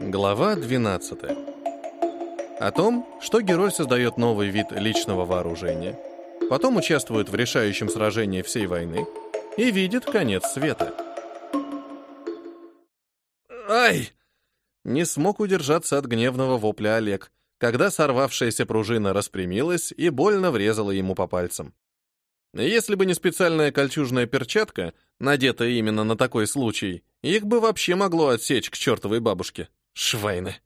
Глава 12. О том, что герой создает новый вид личного вооружения, потом участвует в решающем сражении всей войны и видит конец света. «Ай!» Не смог удержаться от гневного вопля Олег, когда сорвавшаяся пружина распрямилась и больно врезала ему по пальцам. Если бы не специальная кольчужная перчатка, надетая именно на такой случай, их бы вообще могло отсечь к чертовой бабушке. Швайны.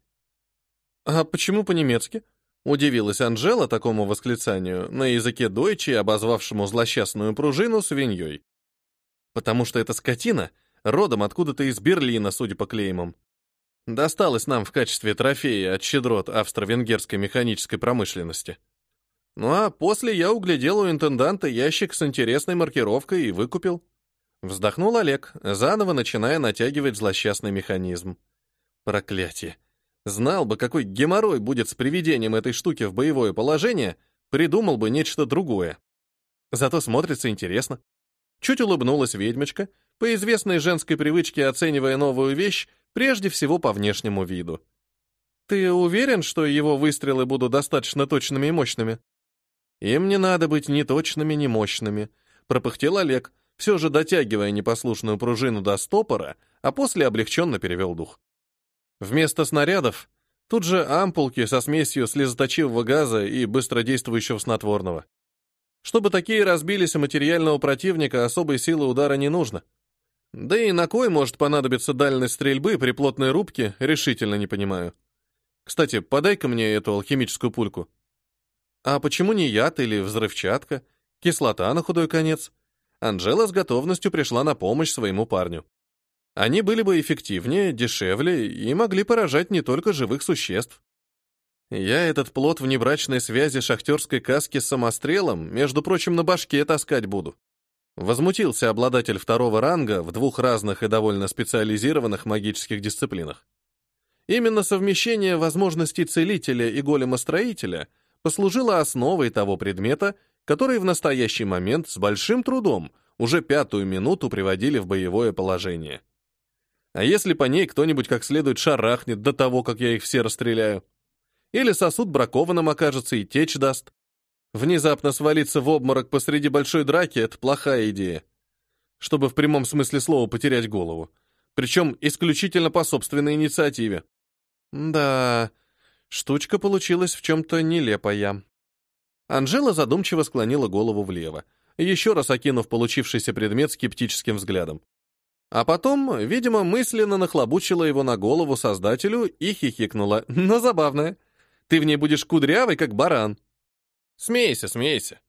«А почему по-немецки?» — удивилась Анжела такому восклицанию, на языке дойчи, обозвавшему злосчастную пружину свиньей. «Потому что эта скотина родом откуда-то из Берлина, судя по клеймам. Досталась нам в качестве трофея от щедрот австро-венгерской механической промышленности. Ну а после я углядел у интенданта ящик с интересной маркировкой и выкупил. Вздохнул Олег, заново начиная натягивать злосчастный механизм. Проклятие. Знал бы, какой геморрой будет с приведением этой штуки в боевое положение, придумал бы нечто другое. Зато смотрится интересно. Чуть улыбнулась ведьмочка, по известной женской привычке оценивая новую вещь прежде всего по внешнему виду. «Ты уверен, что его выстрелы будут достаточно точными и мощными?» «Им не надо быть ни точными, ни мощными», — пропыхтел Олег, все же дотягивая непослушную пружину до стопора, а после облегченно перевел дух. Вместо снарядов тут же ампулки со смесью слезоточивого газа и быстродействующего снотворного. Чтобы такие разбились, у материального противника особой силы удара не нужно. Да и на кой может понадобиться дальность стрельбы при плотной рубке, решительно не понимаю. Кстати, подай-ка мне эту алхимическую пульку. А почему не яд или взрывчатка? Кислота на худой конец? Анжела с готовностью пришла на помощь своему парню. Они были бы эффективнее, дешевле и могли поражать не только живых существ. Я этот плод внебрачной связи шахтерской каски с самострелом, между прочим, на башке таскать буду. Возмутился обладатель второго ранга в двух разных и довольно специализированных магических дисциплинах. Именно совмещение возможностей целителя и голема-строителя послужило основой того предмета, который в настоящий момент с большим трудом уже пятую минуту приводили в боевое положение. А если по ней кто-нибудь как следует шарахнет до того, как я их все расстреляю? Или сосуд бракованным окажется и течь даст? Внезапно свалиться в обморок посреди большой драки — это плохая идея. Чтобы в прямом смысле слова потерять голову. Причем исключительно по собственной инициативе. Да, штучка получилась в чем-то нелепая. Анжела задумчиво склонила голову влево, еще раз окинув получившийся предмет скептическим взглядом. А потом, видимо, мысленно нахлобучила его на голову создателю и хихикнула. «Но забавное. Ты в ней будешь кудрявый, как баран». Смейся, смейся.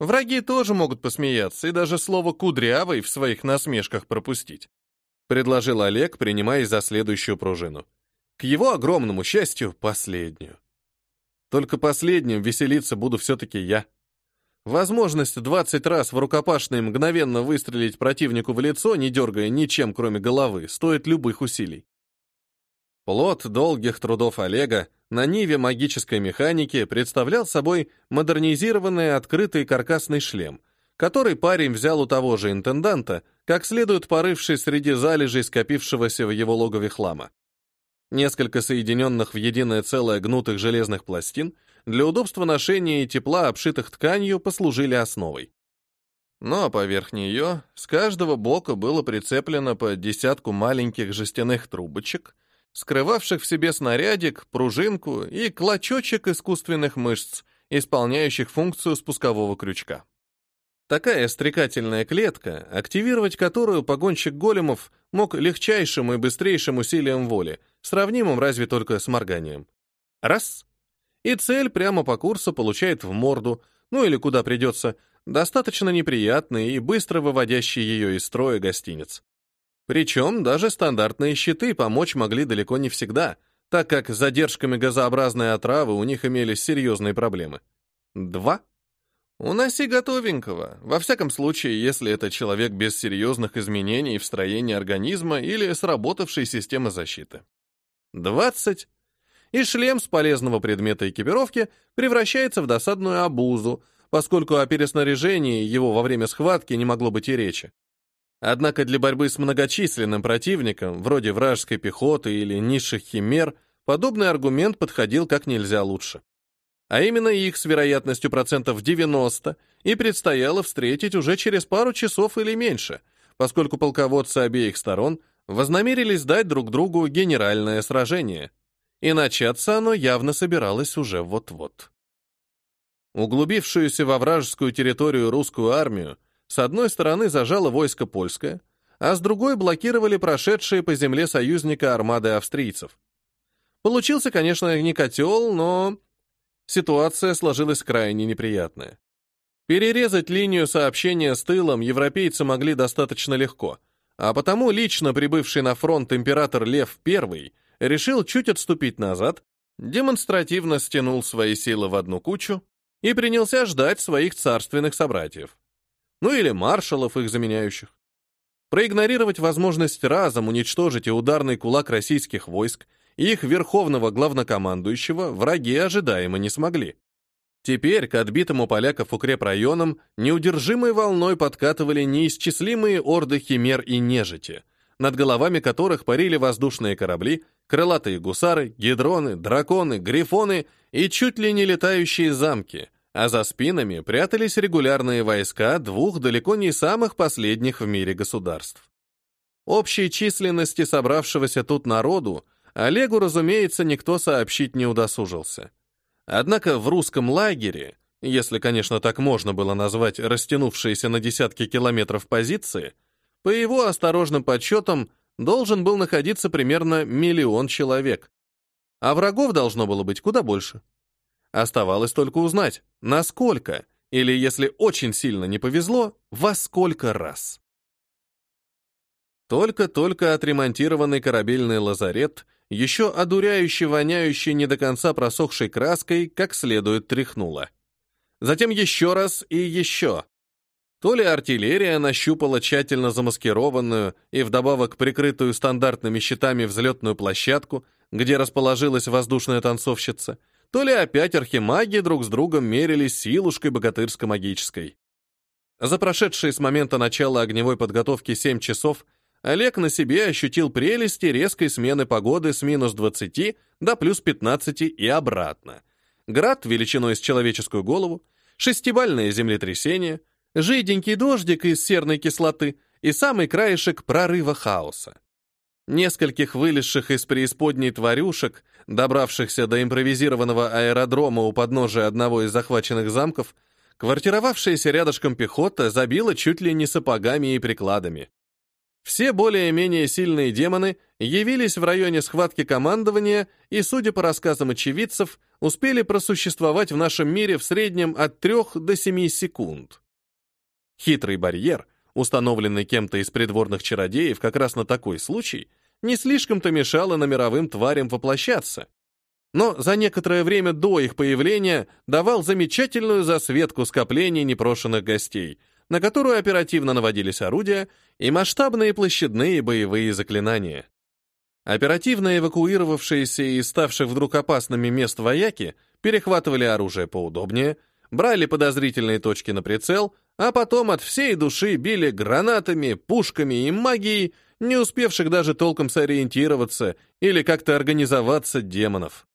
Враги тоже могут посмеяться и даже слово «кудрявый» в своих насмешках пропустить. Предложил Олег, принимаясь за следующую пружину. К его огромному счастью, последнюю. Только последним веселиться буду все-таки я. Возможность 20 раз в рукопашной мгновенно выстрелить противнику в лицо, не дергая ничем, кроме головы, стоит любых усилий. Плод долгих трудов Олега на ниве магической механики представлял собой модернизированный открытый каркасный шлем, который парень взял у того же интенданта, как следует порывший среди залежей скопившегося в его логове хлама. Несколько соединенных в единое целое гнутых железных пластин для удобства ношения и тепла, обшитых тканью, послужили основой. Ну а поверх нее с каждого бока было прицеплено по десятку маленьких жестяных трубочек — скрывавших в себе снарядик, пружинку и клочочек искусственных мышц, исполняющих функцию спускового крючка. Такая стрекательная клетка, активировать которую погонщик големов мог легчайшим и быстрейшим усилием воли, сравнимым разве только с морганием. Раз. И цель прямо по курсу получает в морду, ну или куда придется, достаточно неприятный и быстро выводящий ее из строя гостиниц. Причем даже стандартные щиты помочь могли далеко не всегда, так как с задержками газообразной отравы у них имелись серьезные проблемы. Два. Уноси готовенького, во всяком случае, если это человек без серьезных изменений в строении организма или сработавшей системы защиты. Двадцать. И шлем с полезного предмета экипировки превращается в досадную обузу, поскольку о переснаряжении его во время схватки не могло быть и речи. Однако для борьбы с многочисленным противником, вроде вражеской пехоты или низших химер, подобный аргумент подходил как нельзя лучше. А именно их с вероятностью процентов 90 и предстояло встретить уже через пару часов или меньше, поскольку полководцы обеих сторон вознамерились дать друг другу генеральное сражение. И начаться оно явно собиралось уже вот-вот. Углубившуюся во вражескую территорию русскую армию с одной стороны зажало войско польское, а с другой блокировали прошедшие по земле союзника армады австрийцев. Получился, конечно, не котел, но ситуация сложилась крайне неприятная. Перерезать линию сообщения с тылом европейцы могли достаточно легко, а потому лично прибывший на фронт император Лев I решил чуть отступить назад, демонстративно стянул свои силы в одну кучу и принялся ждать своих царственных собратьев. Ну или маршалов их заменяющих. Проигнорировать возможность разом уничтожить и ударный кулак российских войск и их верховного главнокомандующего враги ожидаемо не смогли. Теперь к отбитому поляков укрепрайонам неудержимой волной подкатывали неисчислимые орды химер и нежити, над головами которых парили воздушные корабли, крылатые гусары, гидроны, драконы, грифоны и чуть ли не летающие замки, а за спинами прятались регулярные войска двух далеко не самых последних в мире государств. Общей численности собравшегося тут народу Олегу, разумеется, никто сообщить не удосужился. Однако в русском лагере, если, конечно, так можно было назвать растянувшиеся на десятки километров позиции, по его осторожным подсчетам должен был находиться примерно миллион человек. А врагов должно было быть куда больше. Оставалось только узнать, насколько, или, если очень сильно не повезло, во сколько раз. Только-только отремонтированный корабельный лазарет еще одуряюще воняющий не до конца просохшей краской, как следует тряхнуло. Затем еще раз и еще. То ли артиллерия нащупала тщательно замаскированную и вдобавок прикрытую стандартными щитами взлетную площадку, где расположилась воздушная танцовщица, то ли опять архимаги друг с другом мерились силушкой богатырско-магической. За прошедшие с момента начала огневой подготовки 7 часов Олег на себе ощутил прелести резкой смены погоды с минус 20 до плюс 15 и обратно. Град величиной с человеческую голову, шестибальное землетрясение, жиденький дождик из серной кислоты и самый краешек прорыва хаоса. Нескольких вылезших из преисподней тварюшек, добравшихся до импровизированного аэродрома у подножия одного из захваченных замков, квартировавшаяся рядышком пехота забила чуть ли не сапогами и прикладами. Все более-менее сильные демоны явились в районе схватки командования и, судя по рассказам очевидцев, успели просуществовать в нашем мире в среднем от 3 до 7 секунд. Хитрый барьер, установленный кем-то из придворных чародеев как раз на такой случай, не слишком-то мешало на мировым тварям воплощаться. Но за некоторое время до их появления давал замечательную засветку скоплений непрошенных гостей — на которую оперативно наводились орудия и масштабные площадные боевые заклинания. Оперативно эвакуировавшиеся и ставших вдруг опасными мест вояки перехватывали оружие поудобнее, брали подозрительные точки на прицел, а потом от всей души били гранатами, пушками и магией, не успевших даже толком сориентироваться или как-то организоваться демонов.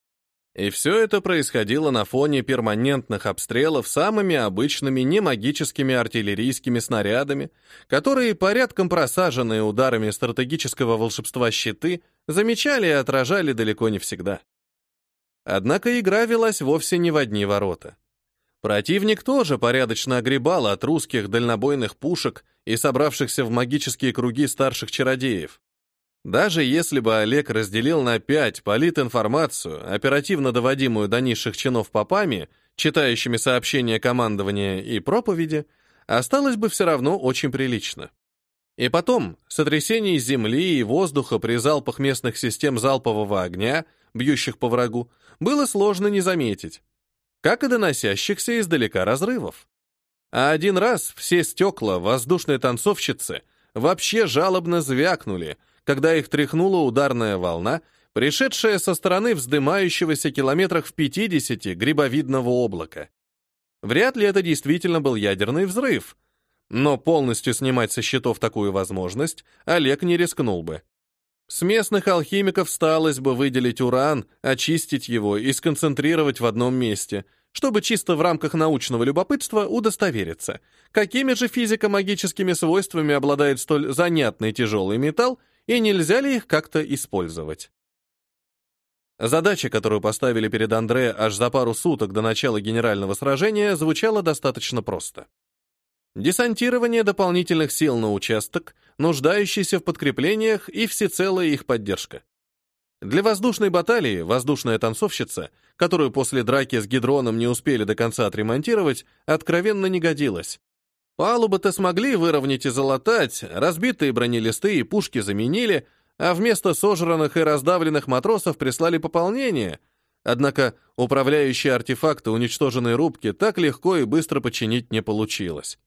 И все это происходило на фоне перманентных обстрелов самыми обычными немагическими артиллерийскими снарядами, которые, порядком просаженные ударами стратегического волшебства щиты, замечали и отражали далеко не всегда. Однако игра велась вовсе не в одни ворота. Противник тоже порядочно огребал от русских дальнобойных пушек и собравшихся в магические круги старших чародеев. Даже если бы Олег разделил на пять политинформацию, оперативно доводимую до низших чинов попами, читающими сообщения командования и проповеди, осталось бы все равно очень прилично. И потом, сотрясение земли и воздуха при залпах местных систем залпового огня, бьющих по врагу, было сложно не заметить, как и доносящихся издалека разрывов. А один раз все стекла воздушной танцовщицы вообще жалобно звякнули — когда их тряхнула ударная волна, пришедшая со стороны вздымающегося километрах в 50 грибовидного облака. Вряд ли это действительно был ядерный взрыв, Но полностью снимать со счетов такую возможность Олег не рискнул бы. С местных алхимиков сталось бы выделить уран, очистить его и сконцентрировать в одном месте, чтобы чисто в рамках научного любопытства удостовериться, какими же физико-магическими свойствами обладает столь занятный тяжелый металл и нельзя ли их как-то использовать. Задача, которую поставили перед Андре аж за пару суток до начала генерального сражения, звучала достаточно просто. Десантирование дополнительных сил на участок, нуждающийся в подкреплениях и всецелая их поддержка. Для воздушной баталии воздушная танцовщица, которую после драки с гидроном не успели до конца отремонтировать, откровенно не годилась. Палубы-то смогли выровнять и залатать, разбитые бронелисты и пушки заменили, а вместо сожранных и раздавленных матросов прислали пополнение. Однако управляющие артефакты уничтоженной рубки так легко и быстро починить не получилось.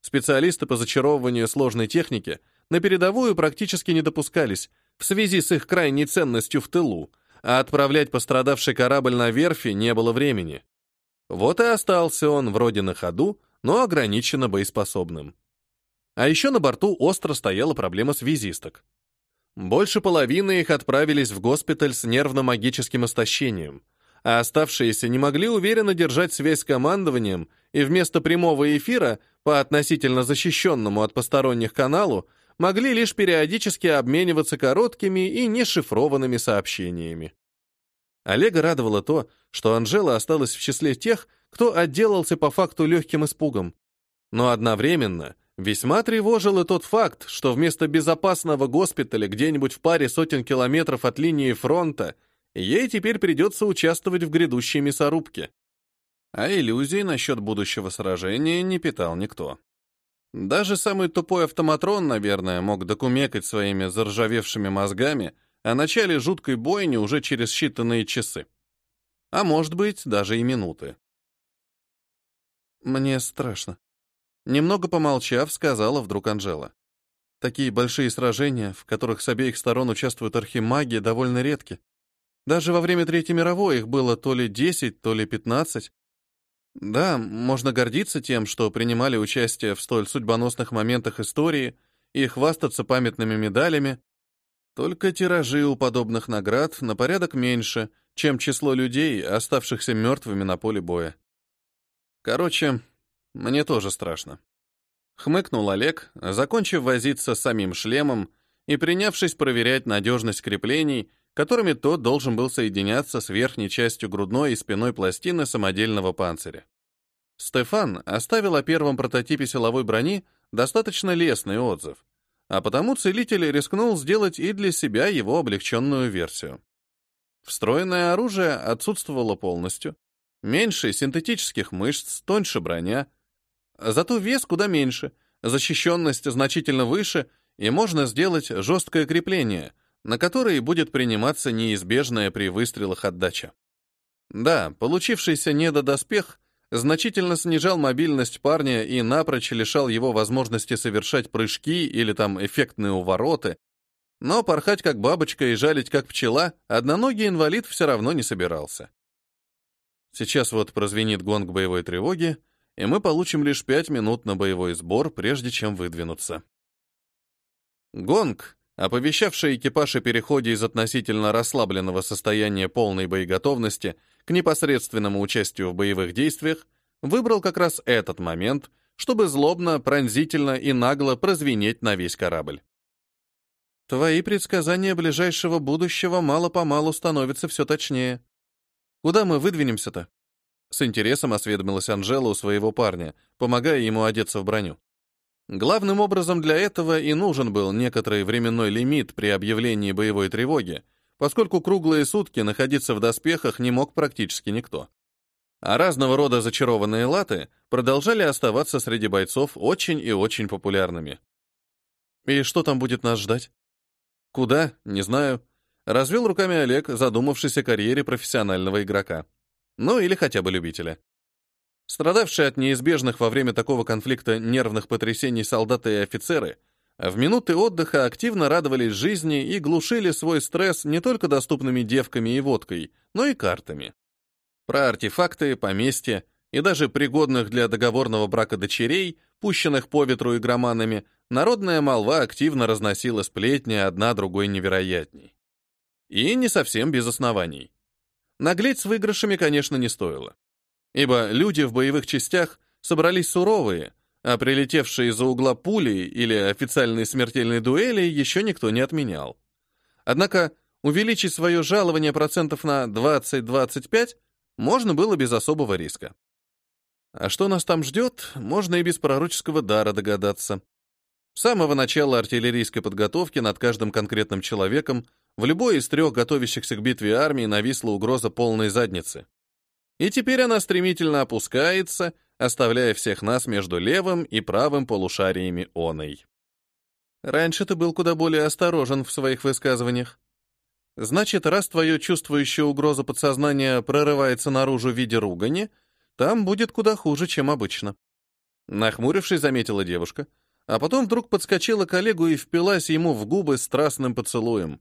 Специалисты по зачаровыванию сложной техники на передовую практически не допускались в связи с их крайней ценностью в тылу, а отправлять пострадавший корабль на верфи не было времени. Вот и остался он вроде на ходу, но ограниченно боеспособным. А еще на борту остро стояла проблема связисток. Больше половины их отправились в госпиталь с нервно-магическим истощением, а оставшиеся не могли уверенно держать связь с командованием и вместо прямого эфира по относительно защищенному от посторонних каналу могли лишь периодически обмениваться короткими и нешифрованными сообщениями. Олега радовало то, что Анжела осталась в числе тех, кто отделался по факту легким испугом. Но одновременно весьма тревожил и тот факт, что вместо безопасного госпиталя где-нибудь в паре сотен километров от линии фронта ей теперь придется участвовать в грядущей мясорубке. А иллюзий насчет будущего сражения не питал никто. Даже самый тупой автоматрон, наверное, мог докумекать своими заржавевшими мозгами о начале жуткой бойни уже через считанные часы. А может быть, даже и минуты. «Мне страшно». Немного помолчав, сказала вдруг Анжела. Такие большие сражения, в которых с обеих сторон участвуют архимаги, довольно редки. Даже во время Третьей мировой их было то ли 10, то ли 15. Да, можно гордиться тем, что принимали участие в столь судьбоносных моментах истории и хвастаться памятными медалями. Только тиражи у подобных наград на порядок меньше, чем число людей, оставшихся мертвыми на поле боя. Короче, мне тоже страшно. Хмыкнул Олег, закончив возиться с самим шлемом и принявшись проверять надежность креплений, которыми тот должен был соединяться с верхней частью грудной и спиной пластины самодельного панциря. Стефан оставил о первом прототипе силовой брони достаточно лестный отзыв, а потому целитель рискнул сделать и для себя его облегченную версию. Встроенное оружие отсутствовало полностью, меньше синтетических мышц, тоньше броня, зато вес куда меньше, защищенность значительно выше, и можно сделать жесткое крепление — на которые будет приниматься неизбежная при выстрелах отдача. Да, получившийся недодоспех значительно снижал мобильность парня и напрочь лишал его возможности совершать прыжки или там эффектные увороты, но порхать как бабочка и жалить как пчела одноногий инвалид все равно не собирался. Сейчас вот прозвенит гонг боевой тревоги, и мы получим лишь пять минут на боевой сбор, прежде чем выдвинуться. Гонг оповещавший экипаж о переходе из относительно расслабленного состояния полной боеготовности к непосредственному участию в боевых действиях, выбрал как раз этот момент, чтобы злобно, пронзительно и нагло прозвенеть на весь корабль. Твои предсказания ближайшего будущего мало-помалу становятся все точнее. Куда мы выдвинемся-то? С интересом осведомилась Анжела у своего парня, помогая ему одеться в броню. Главным образом для этого и нужен был некоторый временной лимит при объявлении боевой тревоги, поскольку круглые сутки находиться в доспехах не мог практически никто. А разного рода зачарованные латы продолжали оставаться среди бойцов очень и очень популярными. И что там будет нас ждать? Куда? Не знаю. Развел руками Олег, задумавшись о карьере профессионального игрока. Ну или хотя бы любителя. Страдавшие от неизбежных во время такого конфликта нервных потрясений солдаты и офицеры в минуты отдыха активно радовались жизни и глушили свой стресс не только доступными девками и водкой, но и картами. Про артефакты, поместья и даже пригодных для договорного брака дочерей пущенных по ветру игроманами, народная молва активно разносила сплетни одна другой невероятней. И не совсем без оснований. Наглеть с выигрышами, конечно, не стоило. Ибо люди в боевых частях собрались суровые, а прилетевшие из-за угла пули или официальные смертельные дуэли еще никто не отменял. Однако увеличить свое жалование процентов на 20-25 можно было без особого риска. А что нас там ждет, можно и без пророческого дара догадаться. С самого начала артиллерийской подготовки над каждым конкретным человеком в любой из трех готовящихся к битве армий нависла угроза полной задницы. И теперь она стремительно опускается, оставляя всех нас между левым и правым полушариями оной. Раньше ты был куда более осторожен в своих высказываниях. Значит, раз твое чувствующее угрозу подсознания прорывается наружу в виде ругани, там будет куда хуже, чем обычно. Нахмурившись, заметила девушка, а потом вдруг подскочила к Олегу и впилась ему в губы страстным поцелуем.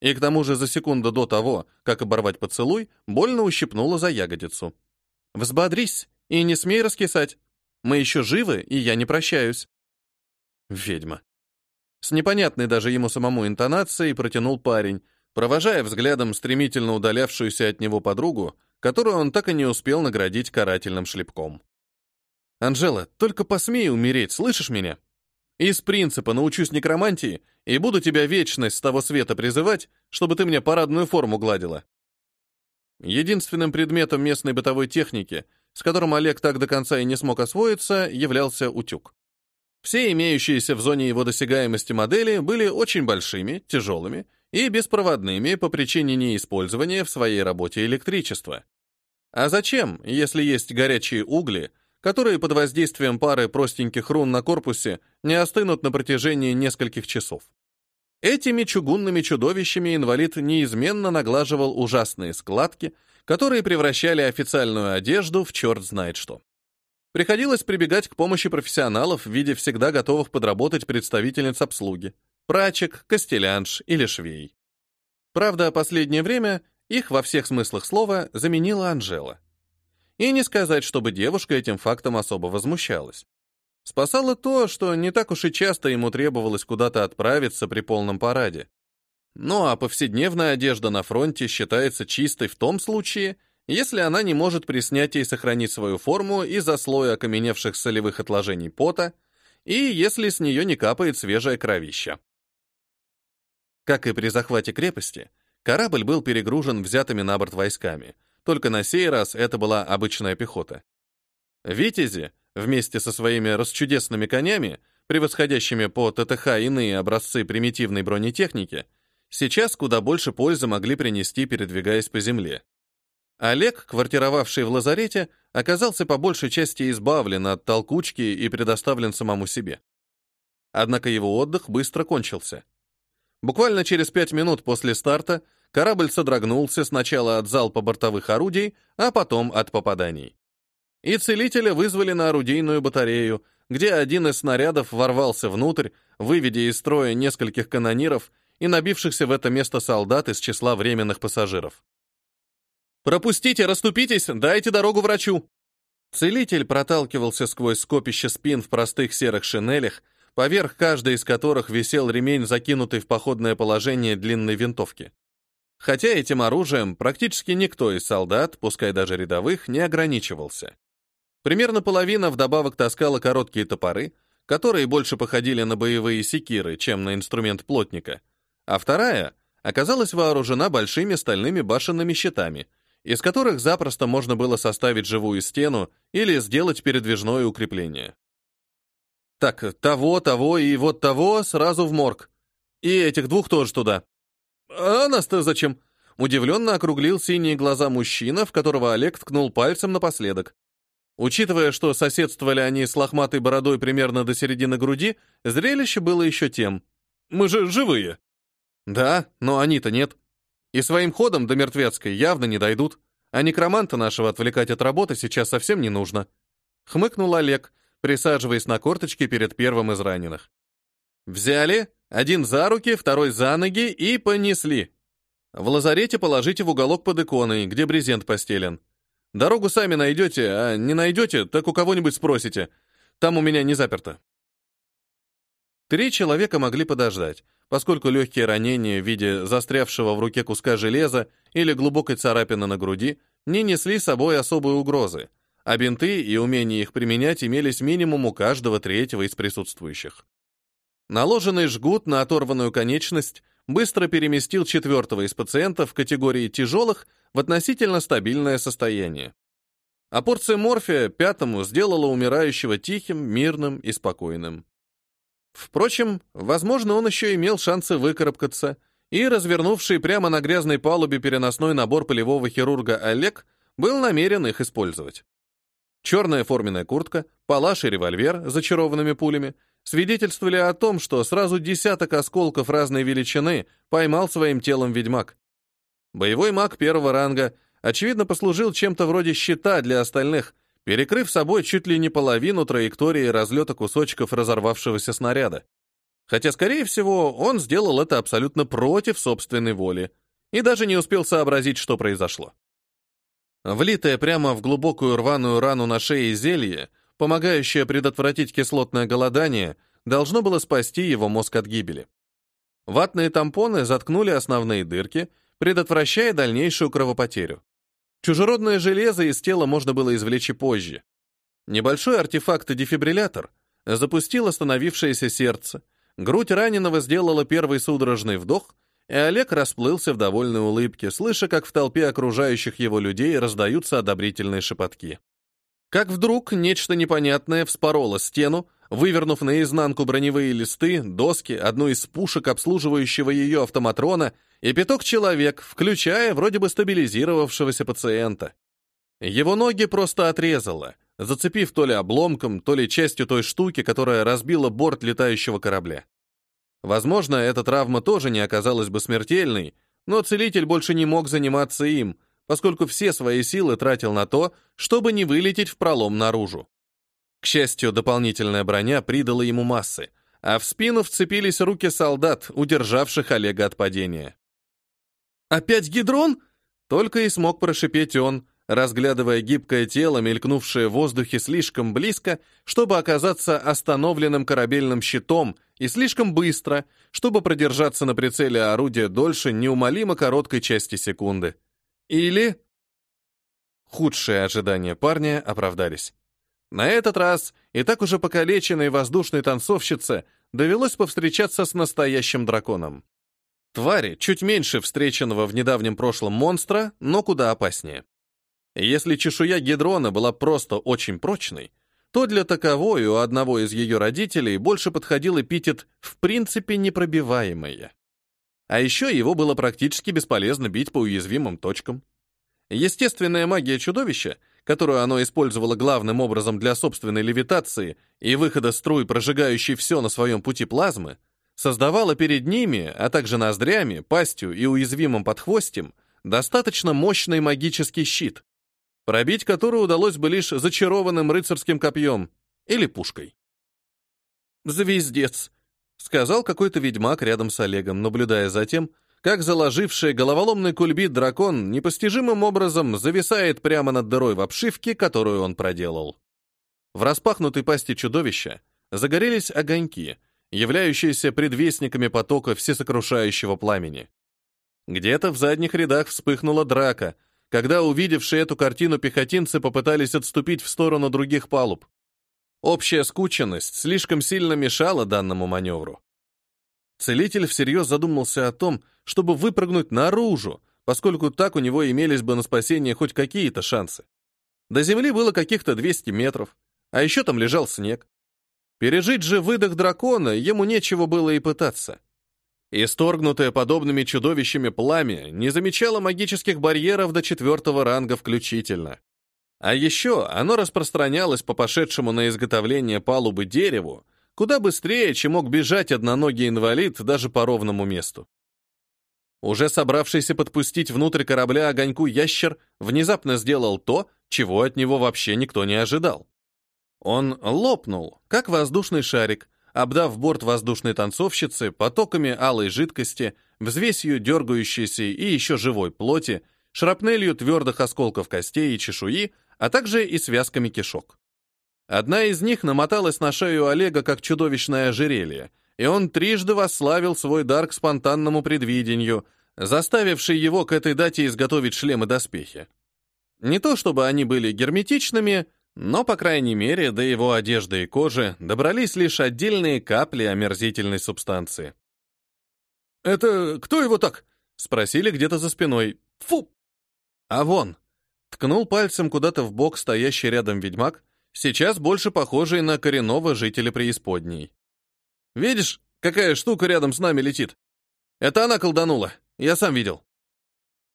И к тому же за секунду до того, как оборвать поцелуй, больно ущипнула за ягодицу. «Взбодрись и не смей раскисать. Мы еще живы, и я не прощаюсь». Ведьма. С непонятной даже ему самому интонацией протянул парень, провожая взглядом стремительно удалявшуюся от него подругу, которую он так и не успел наградить карательным шлепком. «Анжела, только посмей умереть, слышишь меня?» Из принципа научусь некромантии и буду тебя вечность с того света призывать, чтобы ты мне парадную форму гладила. Единственным предметом местной бытовой техники, с которым Олег так до конца и не смог освоиться, являлся утюг. Все имеющиеся в зоне его досягаемости модели были очень большими, тяжелыми и беспроводными по причине неиспользования в своей работе электричества. А зачем, если есть горячие угли, которые под воздействием пары простеньких рун на корпусе не остынут на протяжении нескольких часов. Этими чугунными чудовищами инвалид неизменно наглаживал ужасные складки, которые превращали официальную одежду в черт знает что. Приходилось прибегать к помощи профессионалов в виде всегда готовых подработать представительниц обслуги, прачек, костелянш или швей. Правда, последнее время их во всех смыслах слова заменила Анжела. И не сказать, чтобы девушка этим фактом особо возмущалась. Спасало то, что не так уж и часто ему требовалось куда-то отправиться при полном параде. Ну а повседневная одежда на фронте считается чистой в том случае, если она не может при снятии сохранить свою форму из-за слоя окаменевших солевых отложений пота, и если с нее не капает свежая кровища. Как и при захвате крепости, корабль был перегружен взятыми на борт войсками, только на сей раз это была обычная пехота. Витязи, вместе со своими расчудесными конями, превосходящими по ТТХ иные образцы примитивной бронетехники, сейчас куда больше пользы могли принести, передвигаясь по земле. Олег, квартировавший в лазарете, оказался по большей части избавлен от толкучки и предоставлен самому себе. Однако его отдых быстро кончился. Буквально через пять минут после старта Корабль содрогнулся сначала от залпа бортовых орудий, а потом от попаданий. И целителя вызвали на орудийную батарею, где один из снарядов ворвался внутрь, выведя из строя нескольких канониров и набившихся в это место солдат из числа временных пассажиров. «Пропустите, расступитесь, дайте дорогу врачу!» Целитель проталкивался сквозь скопище спин в простых серых шинелях, поверх каждой из которых висел ремень, закинутый в походное положение длинной винтовки. Хотя этим оружием практически никто из солдат, пускай даже рядовых, не ограничивался. Примерно половина вдобавок таскала короткие топоры, которые больше походили на боевые секиры, чем на инструмент плотника, а вторая оказалась вооружена большими стальными башенными щитами, из которых запросто можно было составить живую стену или сделать передвижное укрепление. Так, того, того и вот того сразу в морг. И этих двух тоже туда. «А нас-то зачем?» Удивленно округлил синие глаза мужчина, в которого Олег ткнул пальцем напоследок. Учитывая, что соседствовали они с лохматой бородой примерно до середины груди, зрелище было еще тем. «Мы же живые!» «Да, но они-то нет. И своим ходом до мертвецкой явно не дойдут. А некроманта нашего отвлекать от работы сейчас совсем не нужно». Хмыкнул Олег, присаживаясь на корточки перед первым из раненых. «Взяли, один за руки, второй за ноги и понесли. В лазарете положите в уголок под иконой, где брезент постелен. Дорогу сами найдете, а не найдете, так у кого-нибудь спросите. там у меня не заперто. Три человека могли подождать, поскольку легкие ранения в виде застрявшего в руке куска железа или глубокой царапины на груди не несли собой особой угрозы, а бинты и умение их применять имелись минимум у каждого третьего из присутствующих. Наложенный жгут на оторванную конечность быстро переместил четвертого из пациентов в категории тяжелых в относительно стабильное состояние. А порция морфия пятому сделала умирающего тихим, мирным и спокойным. Впрочем, возможно, он еще имел шансы выкарабкаться, и развернувший прямо на грязной палубе переносной набор полевого хирурга Олег был намерен их использовать. Черная форменная куртка, палаш и револьвер с зачарованными пулями свидетельствовали о том, что сразу десяток осколков разной величины поймал своим телом ведьмак. Боевой маг первого ранга, очевидно, послужил чем-то вроде щита для остальных, перекрыв собой чуть ли не половину траектории разлета кусочков разорвавшегося снаряда. Хотя, скорее всего, он сделал это абсолютно против собственной воли и даже не успел сообразить, что произошло. Влитое прямо в глубокую рваную рану на шее зелье, помогающее предотвратить кислотное голодание, должно было спасти его мозг от гибели. Ватные тампоны заткнули основные дырки, предотвращая дальнейшую кровопотерю. Чужеродное железо из тела можно было извлечь и позже. Небольшой артефакт-дефибриллятор запустил остановившееся сердце, грудь раненого сделала первый судорожный вдох, и Олег расплылся в довольной улыбке, слыша, как в толпе окружающих его людей раздаются одобрительные шепотки. Как вдруг нечто непонятное вспороло стену, вывернув наизнанку броневые листы, доски, одну из пушек обслуживающего ее автоматрона и пяток человек, включая вроде бы стабилизировавшегося пациента. Его ноги просто отрезало, зацепив то ли обломком, то ли частью той штуки, которая разбила борт летающего корабля. Возможно, эта травма тоже не оказалась бы смертельной, но целитель больше не мог заниматься им, поскольку все свои силы тратил на то, чтобы не вылететь в пролом наружу. К счастью, дополнительная броня придала ему массы, а в спину вцепились руки солдат, удержавших Олега от падения. «Опять гидрон?» — только и смог прошипеть он, разглядывая гибкое тело, мелькнувшее в воздухе слишком близко, чтобы оказаться остановленным корабельным щитом, и слишком быстро, чтобы продержаться на прицеле орудия дольше неумолимо короткой части секунды. Или... Худшие ожидания парня оправдались. На этот раз и так уже покалеченной воздушной танцовщице довелось повстречаться с настоящим драконом. Твари, чуть меньше встреченного в недавнем прошлом монстра, но куда опаснее. Если чешуя гидрона была просто очень прочной, то для таковой у одного из ее родителей больше подходил эпитет «в принципе непробиваемая». А еще его было практически бесполезно бить по уязвимым точкам. Естественная магия чудовища — которую оно использовало главным образом для собственной левитации и выхода струй, прожигающей все на своем пути плазмы, создавала перед ними, а также ноздрями, пастью и уязвимым подхвостем, достаточно мощный магический щит, пробить который удалось бы лишь зачарованным рыцарским копьем или пушкой. «Звездец», — сказал какой-то ведьмак рядом с Олегом, наблюдая за тем, как заложивший головоломный кульбит дракон непостижимым образом зависает прямо над дырой в обшивке, которую он проделал. В распахнутой пасти чудовища загорелись огоньки, являющиеся предвестниками потока всесокрушающего пламени. Где-то в задних рядах вспыхнула драка, когда увидевшие эту картину пехотинцы попытались отступить в сторону других палуб. Общая скученность слишком сильно мешала данному маневру. Целитель всерьез задумался о том, чтобы выпрыгнуть наружу, поскольку так у него имелись бы на спасение хоть какие-то шансы. До земли было каких-то 200 метров, а еще там лежал снег. Пережить же выдох дракона ему нечего было и пытаться. Исторгнутое подобными чудовищами пламя не замечало магических барьеров до четвертого ранга включительно. А еще оно распространялось по пошедшему на изготовление палубы дереву, куда быстрее, чем мог бежать одноногий инвалид даже по ровному месту. Уже собравшийся подпустить внутрь корабля огоньку ящер внезапно сделал то, чего от него вообще никто не ожидал. Он лопнул, как воздушный шарик, обдав борт воздушной танцовщицы потоками алой жидкости, взвесью дергающейся и еще живой плоти, шрапнелью твердых осколков костей и чешуи, а также и связками кишок. Одна из них намоталась на шею Олега как чудовищное ожерелье, и он трижды восславил свой дар к спонтанному предвидению, заставивший его к этой дате изготовить шлем и доспехи. Не то чтобы они были герметичными, но, по крайней мере, до его одежды и кожи добрались лишь отдельные капли омерзительной субстанции. «Это кто его так?» — спросили где-то за спиной. «Фу!» «А вон!» — ткнул пальцем куда-то в бок стоящий рядом ведьмак, сейчас больше похожий на коренного жителя преисподней. «Видишь, какая штука рядом с нами летит? Это она колданула, я сам видел».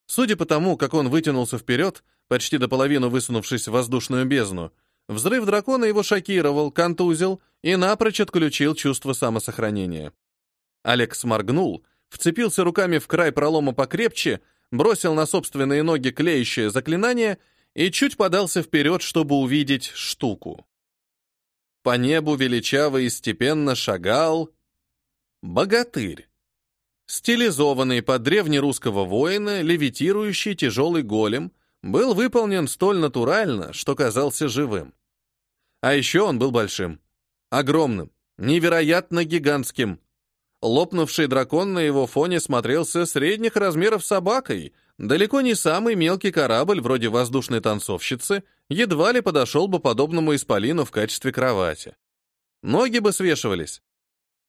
Судя по тому, как он вытянулся вперед, почти до половины высунувшись в воздушную бездну, взрыв дракона его шокировал, контузил и напрочь отключил чувство самосохранения. Алекс моргнул, вцепился руками в край пролома покрепче, бросил на собственные ноги клеящее заклинание и чуть подался вперед, чтобы увидеть штуку. По небу величаво и степенно шагал богатырь. Стилизованный под древнерусского воина, левитирующий тяжелый голем, был выполнен столь натурально, что казался живым. А еще он был большим, огромным, невероятно гигантским, Лопнувший дракон на его фоне смотрелся средних размеров собакой. Далеко не самый мелкий корабль, вроде воздушной танцовщицы, едва ли подошел бы подобному исполину в качестве кровати. Ноги бы свешивались.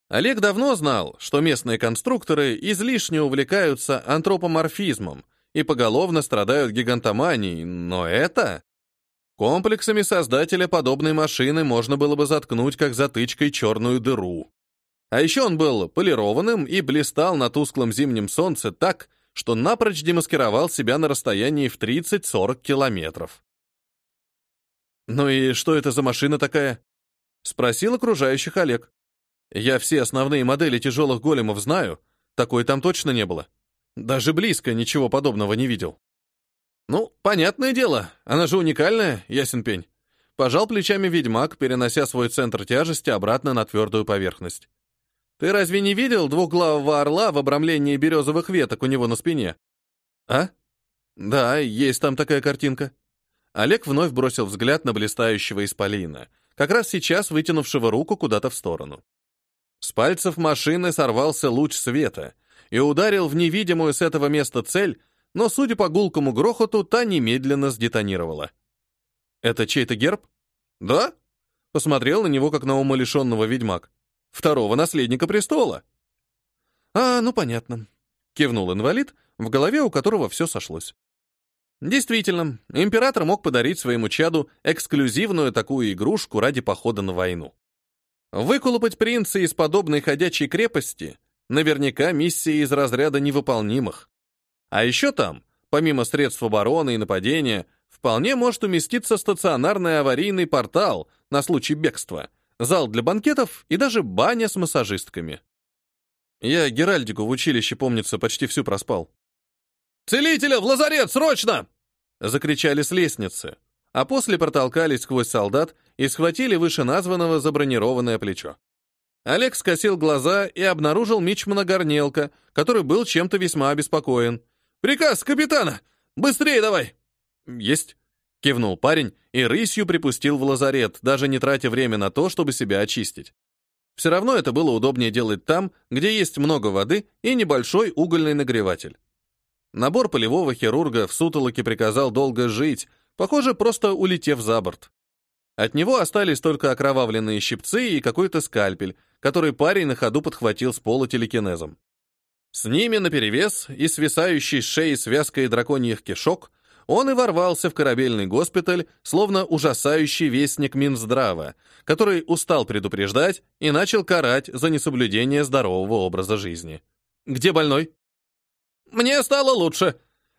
Олег давно знал, что местные конструкторы излишне увлекаются антропоморфизмом и поголовно страдают гигантоманией, но это... Комплексами создателя подобной машины можно было бы заткнуть как затычкой черную дыру. А еще он был полированным и блистал на тусклом зимнем солнце так, что напрочь демаскировал себя на расстоянии в 30-40 километров. «Ну и что это за машина такая?» — спросил окружающих Олег. «Я все основные модели тяжелых големов знаю, такой там точно не было. Даже близко ничего подобного не видел». «Ну, понятное дело, она же уникальная, ясен пень». Пожал плечами ведьмак, перенося свой центр тяжести обратно на твердую поверхность. Ты разве не видел двухглавого орла в обрамлении березовых веток у него на спине? А? Да, есть там такая картинка. Олег вновь бросил взгляд на блистающего исполина, как раз сейчас вытянувшего руку куда-то в сторону. С пальцев машины сорвался луч света и ударил в невидимую с этого места цель, но, судя по гулкому грохоту, та немедленно сдетонировала. «Это чей-то герб?» «Да?» Посмотрел на него, как на умалишенного ведьмак второго наследника престола. А, ну понятно, кивнул инвалид, в голове у которого все сошлось. Действительно, император мог подарить своему чаду эксклюзивную такую игрушку ради похода на войну. Выколупать принца из подобной ходячей крепости наверняка миссия из разряда невыполнимых. А еще там, помимо средств обороны и нападения, вполне может уместиться стационарный аварийный портал на случай бегства — зал для банкетов и даже баня с массажистками. Я Геральдику в училище, помнится, почти всю проспал. «Целителя в лазарет, срочно!» Закричали с лестницы, а после протолкались сквозь солдат и схватили вышеназванного за бронированное плечо. Олег скосил глаза и обнаружил Мичмана Горнелка, который был чем-то весьма обеспокоен. «Приказ капитана! Быстрее давай!» «Есть!» Кивнул парень и рысью припустил в лазарет, даже не тратя время на то, чтобы себя очистить. Все равно это было удобнее делать там, где есть много воды и небольшой угольный нагреватель. Набор полевого хирурга в сутолоке приказал долго жить, похоже, просто улетев за борт. От него остались только окровавленные щипцы и какой-то скальпель, который парень на ходу подхватил с пола телекинезом. С ними наперевес и свисающий с шеи связкой драконьих кишок он и ворвался в корабельный госпиталь, словно ужасающий вестник Минздрава, который устал предупреждать и начал карать за несоблюдение здорового образа жизни. «Где больной?» «Мне стало лучше»,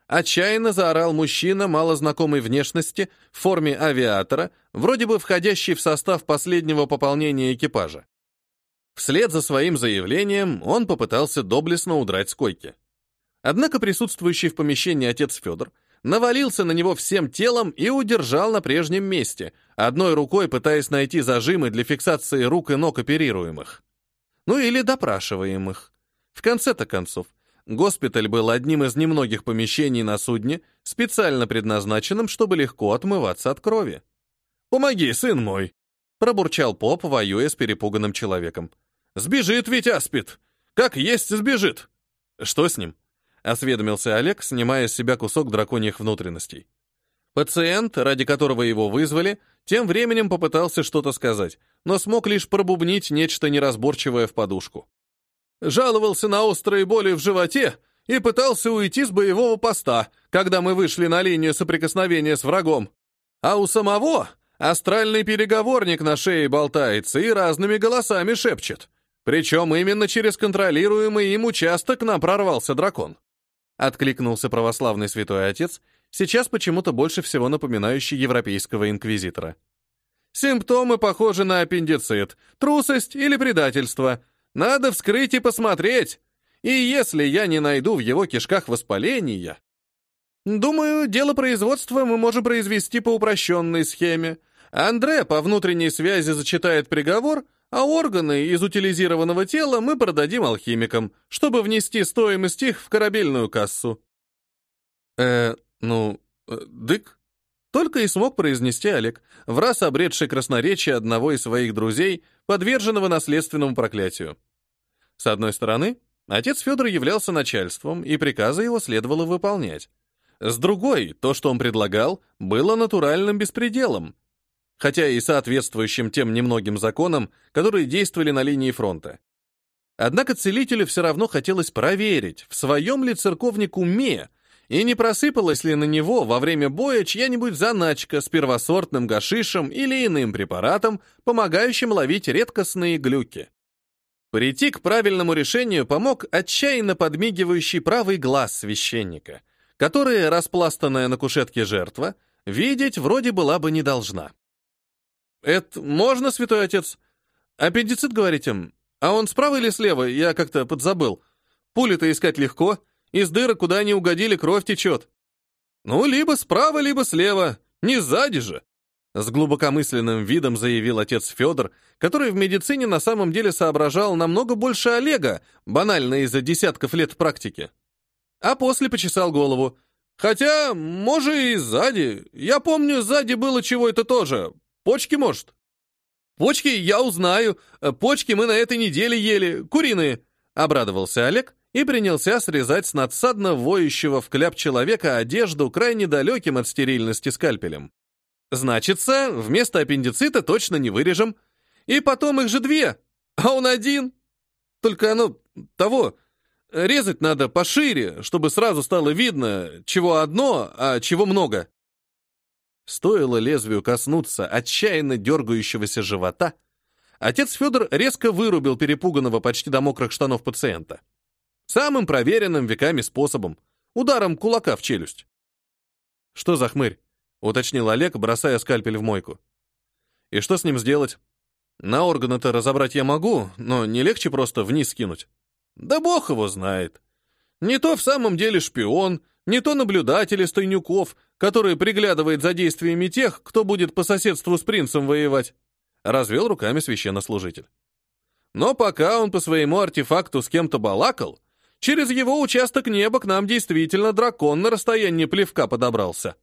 Отчаянно заорал мужчина малознакомой внешности в форме авиатора, вроде бы входящий в состав последнего пополнения экипажа. Вслед за своим заявлением он попытался доблестно удрать с койки. Однако присутствующий в помещении отец Федор навалился на него всем телом и удержал на прежнем месте, одной рукой пытаясь найти зажимы для фиксации рук и ног оперируемых. Ну или допрашиваемых. В конце-то концов, госпиталь был одним из немногих помещений на судне, специально предназначенным, чтобы легко отмываться от крови. «Помоги, сын мой!» пробурчал поп, воюя с перепуганным человеком. «Сбежит ведь аспид! Как есть сбежит!» «Что с ним?» — осведомился Олег, снимая с себя кусок драконьих внутренностей. Пациент, ради которого его вызвали, тем временем попытался что-то сказать, но смог лишь пробубнить нечто неразборчивое в подушку. Жаловался на острые боли в животе и пытался уйти с боевого поста, когда мы вышли на линию соприкосновения с врагом. А у самого астральный переговорник на шее болтается и разными голосами шепчет. Причем именно через контролируемый им участок нам прорвался дракон. Откликнулся православный святой отец, сейчас почему-то больше всего напоминающий европейского инквизитора. Симптомы похожи на аппендицит, трусость или предательство. Надо вскрыть и посмотреть. И если я не найду в его кишках воспаления... Думаю, дело производства мы можем произвести по упрощенной схеме. Андре по внутренней связи зачитает приговор, а органы из утилизированного тела мы продадим алхимикам, чтобы внести стоимость их в корабельную кассу. Э, ну, э, дык? Только и смог произнести Олег, в раз обретший красноречие одного из своих друзей, подверженного наследственному проклятию. С одной стороны, отец Федор являлся начальством, и приказы его следовало выполнять. С другой, то, что он предлагал, было натуральным беспределом, хотя и соответствующим тем немногим законам, которые действовали на линии фронта. Однако целителю все равно хотелось проверить, в своем ли церковник уме, и не просыпалась ли на него во время боя чья-нибудь заначка с первосортным гашишем или иным препаратом, помогающим ловить редкостные глюки. Прийти к правильному решению помог отчаянно подмигивающий правый глаз священника, который, распластанная на кушетке жертва, видеть вроде была бы не должна. «Это можно, святой отец? Аппендицит, говорите? А он справа или слева? Я как-то подзабыл. Пули-то искать легко, из дыры, куда они угодили, кровь течет. Ну, либо справа, либо слева, не сзади же. С глубокомысленным видом заявил отец Федор, который в медицине на самом деле соображал намного больше Олега, банально из-за десятков лет практики. А после почесал голову. Хотя, может, и сзади. Я помню, сзади было чего это тоже. Почки, может? Почки я узнаю. Почки мы на этой неделе ели, куриные. Обрадовался Олег и принялся срезать с надсадно воющего в кляп человека одежду крайне далеким от стерильности скальпелем. Значится, вместо аппендицита точно не вырежем. И потом их же две, а он один. Только оно того, резать надо пошире, чтобы сразу стало видно, чего одно, а чего много. Стоило лезвию коснуться отчаянно дергающегося живота, отец Федор резко вырубил перепуганного почти до мокрых штанов пациента. Самым проверенным веками способом — ударом кулака в челюсть. «Что за хмырь?» — уточнил Олег, бросая скальпель в мойку. «И что с ним сделать? На органы-то разобрать я могу, но не легче просто вниз скинуть». «Да бог его знает. Не то в самом деле шпион, не то наблюдатель из тайнюков, который приглядывает за действиями тех, кто будет по соседству с принцем воевать», — развел руками священнослужитель. «Но пока он по своему артефакту с кем-то балакал, Через его участок неба к нам действительно дракон на расстоянии плевка подобрался.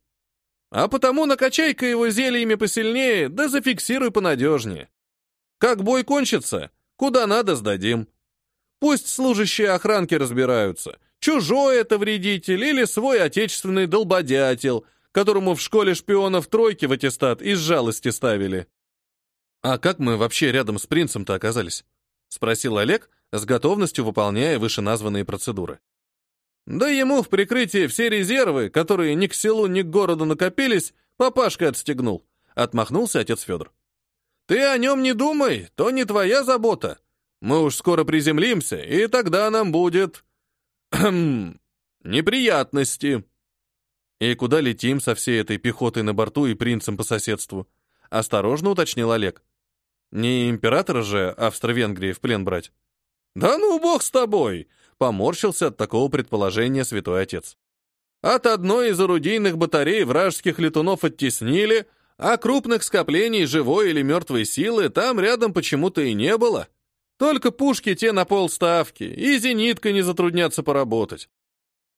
А потому накачай-ка его зельями посильнее, да зафиксируй понадежнее. Как бой кончится, куда надо сдадим. Пусть служащие охранки разбираются, чужой это вредитель или свой отечественный долбодятел, которому в школе шпионов тройки в аттестат из жалости ставили. А как мы вообще рядом с принцем-то оказались? Спросил Олег, с готовностью выполняя вышеназванные процедуры. Да ему в прикрытии все резервы, которые ни к селу, ни к городу накопились, папашка отстегнул. Отмахнулся отец Федор. Ты о нем не думай, то не твоя забота. Мы уж скоро приземлимся, и тогда нам будет... неприятности. И куда летим со всей этой пехотой на борту и принцем по соседству? Осторожно уточнил Олег. Не императора же Австро-Венгрии в плен брать. «Да ну, бог с тобой!» — поморщился от такого предположения святой отец. «От одной из орудийных батарей вражеских летунов оттеснили, а крупных скоплений живой или мертвой силы там рядом почему-то и не было. Только пушки те на полставки, и зениткой не затруднятся поработать.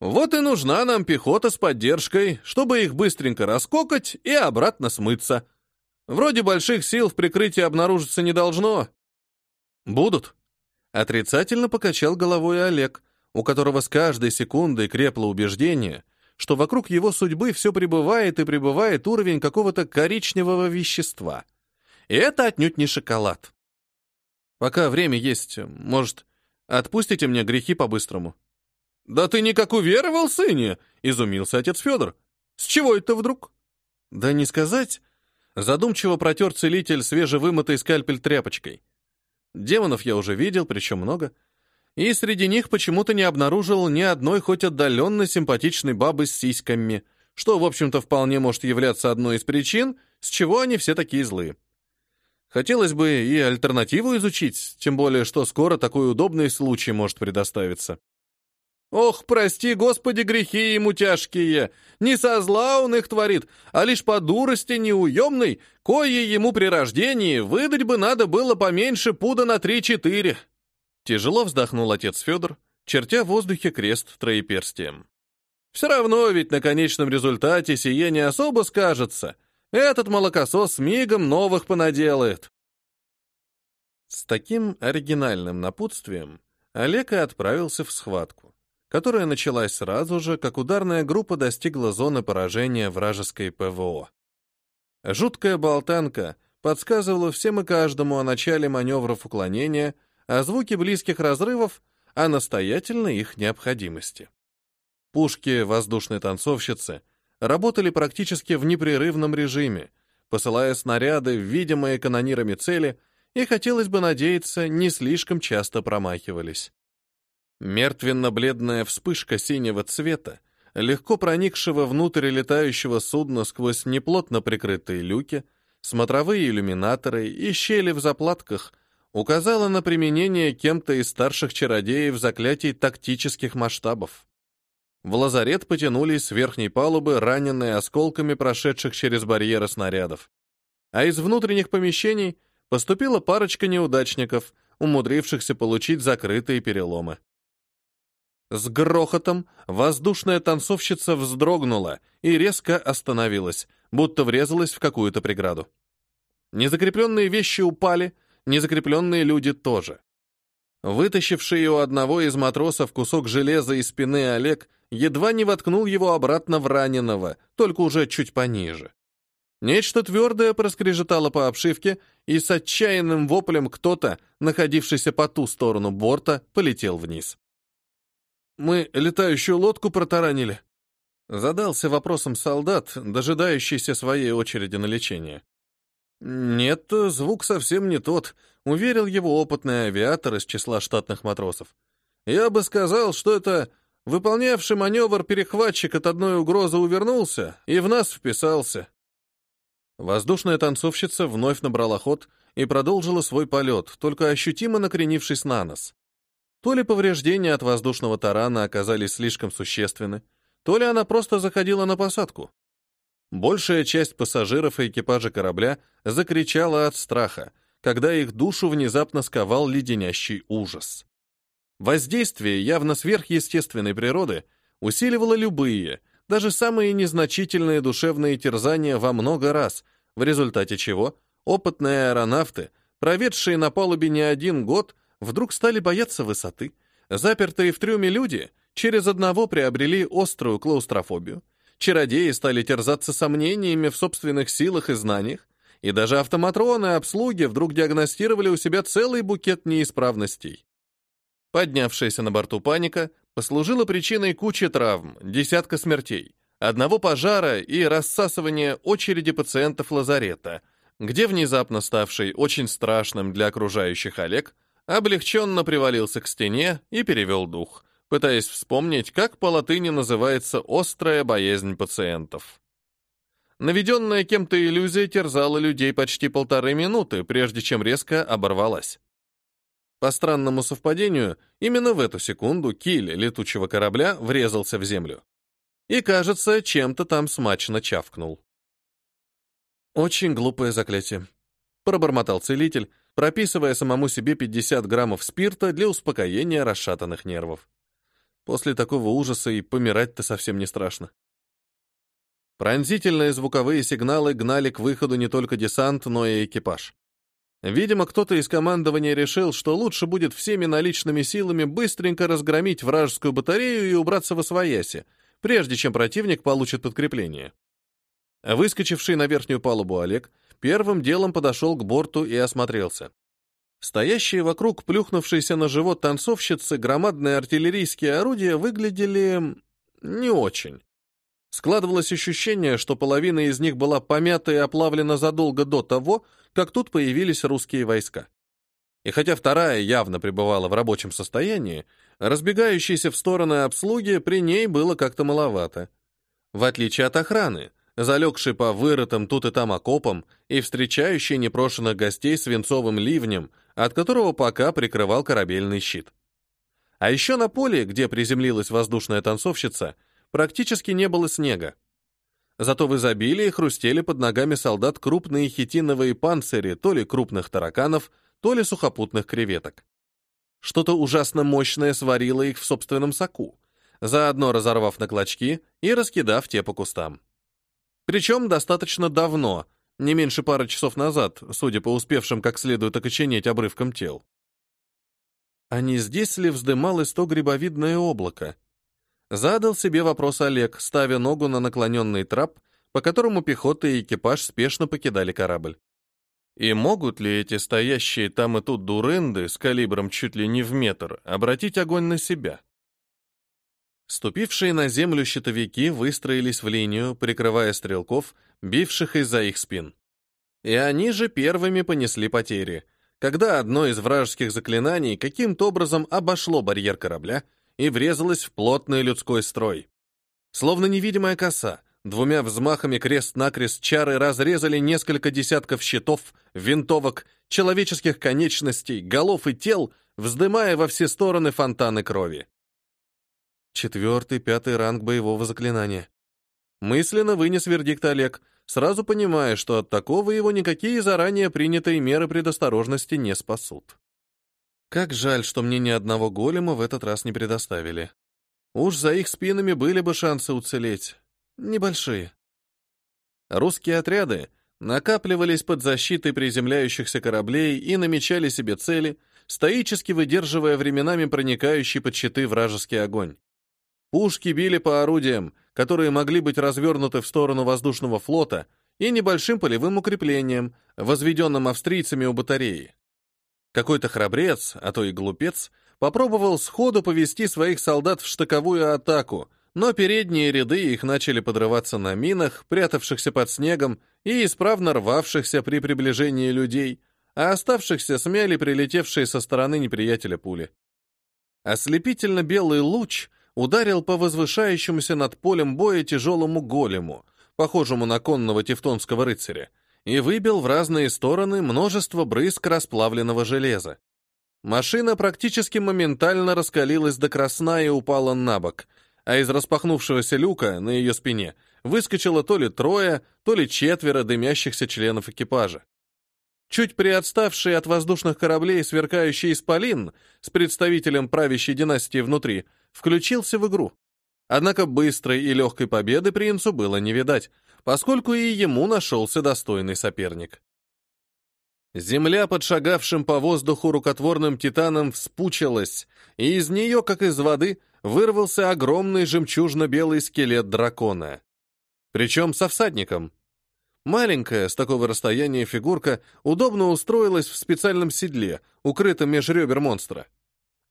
Вот и нужна нам пехота с поддержкой, чтобы их быстренько раскокать и обратно смыться. Вроде больших сил в прикрытии обнаружиться не должно. Будут. Отрицательно покачал головой Олег, у которого с каждой секундой крепло убеждение, что вокруг его судьбы все пребывает и пребывает уровень какого-то коричневого вещества. И это отнюдь не шоколад. Пока время есть, может, отпустите мне грехи по-быстрому? «Да ты никак уверовал, сыне!» — изумился отец Федор. «С чего это вдруг?» «Да не сказать. Задумчиво протер целитель свежевымытый скальпель тряпочкой. Демонов я уже видел, причем много. И среди них почему-то не обнаружил ни одной хоть отдаленно симпатичной бабы с сиськами, что, в общем-то, вполне может являться одной из причин, с чего они все такие злые. Хотелось бы и альтернативу изучить, тем более, что скоро такой удобный случай может предоставиться. Ох, прости, Господи, грехи ему тяжкие! Не со зла он их творит, а лишь по дурости неуемной, кое ему при рождении выдать бы надо было поменьше пуда на три-четыре. Тяжело вздохнул отец Федор, чертя в воздухе крест троеперстием. Все равно ведь на конечном результате сие не особо скажется. Этот молокосос мигом новых понаделает. С таким оригинальным напутствием Олег и отправился в схватку которая началась сразу же, как ударная группа достигла зоны поражения вражеской ПВО. Жуткая болтанка подсказывала всем и каждому о начале маневров уклонения, о звуке близких разрывов, о настоятельной их необходимости. Пушки воздушной танцовщицы работали практически в непрерывном режиме, посылая снаряды в видимые канонирами цели, и, хотелось бы надеяться, не слишком часто промахивались. Мертвенно-бледная вспышка синего цвета, легко проникшего внутрь летающего судна сквозь неплотно прикрытые люки, смотровые иллюминаторы и щели в заплатках, указала на применение кем-то из старших чародеев заклятий тактических масштабов. В лазарет потянулись с верхней палубы раненые осколками прошедших через барьеры снарядов. А из внутренних помещений поступила парочка неудачников, умудрившихся получить закрытые переломы. С грохотом воздушная танцовщица вздрогнула и резко остановилась, будто врезалась в какую-то преграду. Незакрепленные вещи упали, незакрепленные люди тоже. Вытащивший у одного из матросов кусок железа из спины Олег едва не воткнул его обратно в раненого, только уже чуть пониже. Нечто твердое проскрежетало по обшивке, и с отчаянным воплем кто-то, находившийся по ту сторону борта, полетел вниз. Мы летающую лодку протаранили. Задался вопросом солдат, дожидающийся своей очереди на лечение. Нет, звук совсем не тот, уверил его опытный авиатор из числа штатных матросов. Я бы сказал, что это выполнявший маневр перехватчик от одной угрозы увернулся и в нас вписался. Воздушная танцовщица вновь набрала ход и продолжила свой полет, только ощутимо накренившись на нос. То ли повреждения от воздушного тарана оказались слишком существенны, то ли она просто заходила на посадку. Большая часть пассажиров и экипажа корабля закричала от страха, когда их душу внезапно сковал леденящий ужас. Воздействие явно сверхъестественной природы усиливало любые, даже самые незначительные душевные терзания во много раз, в результате чего опытные аэронавты, проведшие на палубе не один год, вдруг стали бояться высоты. Запертые в трюме люди через одного приобрели острую клаустрофобию. Чародеи стали терзаться сомнениями в собственных силах и знаниях, и даже автоматроны обслуги вдруг диагностировали у себя целый букет неисправностей. Поднявшаяся на борту паника послужила причиной кучи травм, десятка смертей, одного пожара и рассасывания очереди пациентов лазарета, где внезапно ставший очень страшным для окружающих Олег облегченно привалился к стене и перевел дух, пытаясь вспомнить, как по латыни называется острая боязнь пациентов. Наведенная кем-то иллюзия терзала людей почти полторы минуты, прежде чем резко оборвалась. По странному совпадению, именно в эту секунду киль летучего корабля врезался в землю. И, кажется, чем-то там смачно чавкнул. «Очень глупое заклятие», — пробормотал целитель, прописывая самому себе 50 граммов спирта для успокоения расшатанных нервов. После такого ужаса и помирать-то совсем не страшно. Пронзительные звуковые сигналы гнали к выходу не только десант, но и экипаж. Видимо, кто-то из командования решил, что лучше будет всеми наличными силами быстренько разгромить вражескую батарею и убраться во свояси, прежде чем противник получит подкрепление. Выскочивший на верхнюю палубу Олег первым делом подошел к борту и осмотрелся. Стоящие вокруг плюхнувшиеся на живот танцовщицы громадные артиллерийские орудия выглядели не очень. Складывалось ощущение, что половина из них была помята и оплавлена задолго до того, как тут появились русские войска. И хотя вторая явно пребывала в рабочем состоянии, разбегающейся в стороны обслуги при ней было как-то маловато. В отличие от охраны, залегшей по вырытым тут и там окопам и встречающей непрошенных гостей свинцовым ливнем, от которого пока прикрывал корабельный щит. А еще на поле, где приземлилась воздушная танцовщица, практически не было снега. Зато в изобилии хрустели под ногами солдат крупные хитиновые панцири то ли крупных тараканов, то ли сухопутных креветок. Что-то ужасно мощное сварило их в собственном соку, заодно разорвав на клочки и раскидав те по кустам. Причем достаточно давно, не меньше пары часов назад, судя по успевшим как следует окоченеть обрывкам тел. А не здесь ли вздымалось то грибовидное облако? Задал себе вопрос Олег, ставя ногу на наклоненный трап, по которому пехота и экипаж спешно покидали корабль. И могут ли эти стоящие там и тут дуренды с калибром чуть ли не в метр обратить огонь на себя? Ступившие на землю щитовики выстроились в линию, прикрывая стрелков, бивших из-за их спин. И они же первыми понесли потери, когда одно из вражеских заклинаний каким-то образом обошло барьер корабля и врезалось в плотный людской строй. Словно невидимая коса, двумя взмахами крест-накрест чары разрезали несколько десятков щитов, винтовок, человеческих конечностей, голов и тел, вздымая во все стороны фонтаны крови. Четвертый, пятый ранг боевого заклинания. Мысленно вынес вердикт Олег, сразу понимая, что от такого его никакие заранее принятые меры предосторожности не спасут. Как жаль, что мне ни одного голема в этот раз не предоставили. Уж за их спинами были бы шансы уцелеть. Небольшие. Русские отряды накапливались под защитой приземляющихся кораблей и намечали себе цели, стоически выдерживая временами проникающий под щиты вражеский огонь. Пушки били по орудиям, которые могли быть развернуты в сторону воздушного флота, и небольшим полевым укреплением, возведенным австрийцами у батареи. Какой-то храбрец, а то и глупец, попробовал сходу повести своих солдат в штыковую атаку, но передние ряды их начали подрываться на минах, прятавшихся под снегом и исправно рвавшихся при приближении людей, а оставшихся смяли прилетевшие со стороны неприятеля пули. Ослепительно белый луч ударил по возвышающемуся над полем боя тяжелому голему, похожему на конного тевтонского рыцаря, и выбил в разные стороны множество брызг расплавленного железа. Машина практически моментально раскалилась до красна и упала на бок, а из распахнувшегося люка на ее спине выскочило то ли трое, то ли четверо дымящихся членов экипажа. Чуть приотставший от воздушных кораблей сверкающий исполин с представителем правящей династии внутри включился в игру. Однако быстрой и легкой победы принцу было не видать, поскольку и ему нашелся достойный соперник. Земля под шагавшим по воздуху рукотворным титаном вспучилась, и из нее, как из воды, вырвался огромный жемчужно-белый скелет дракона. Причем со всадником. Маленькая, с такого расстояния фигурка, удобно устроилась в специальном седле, укрытом меж ребер монстра.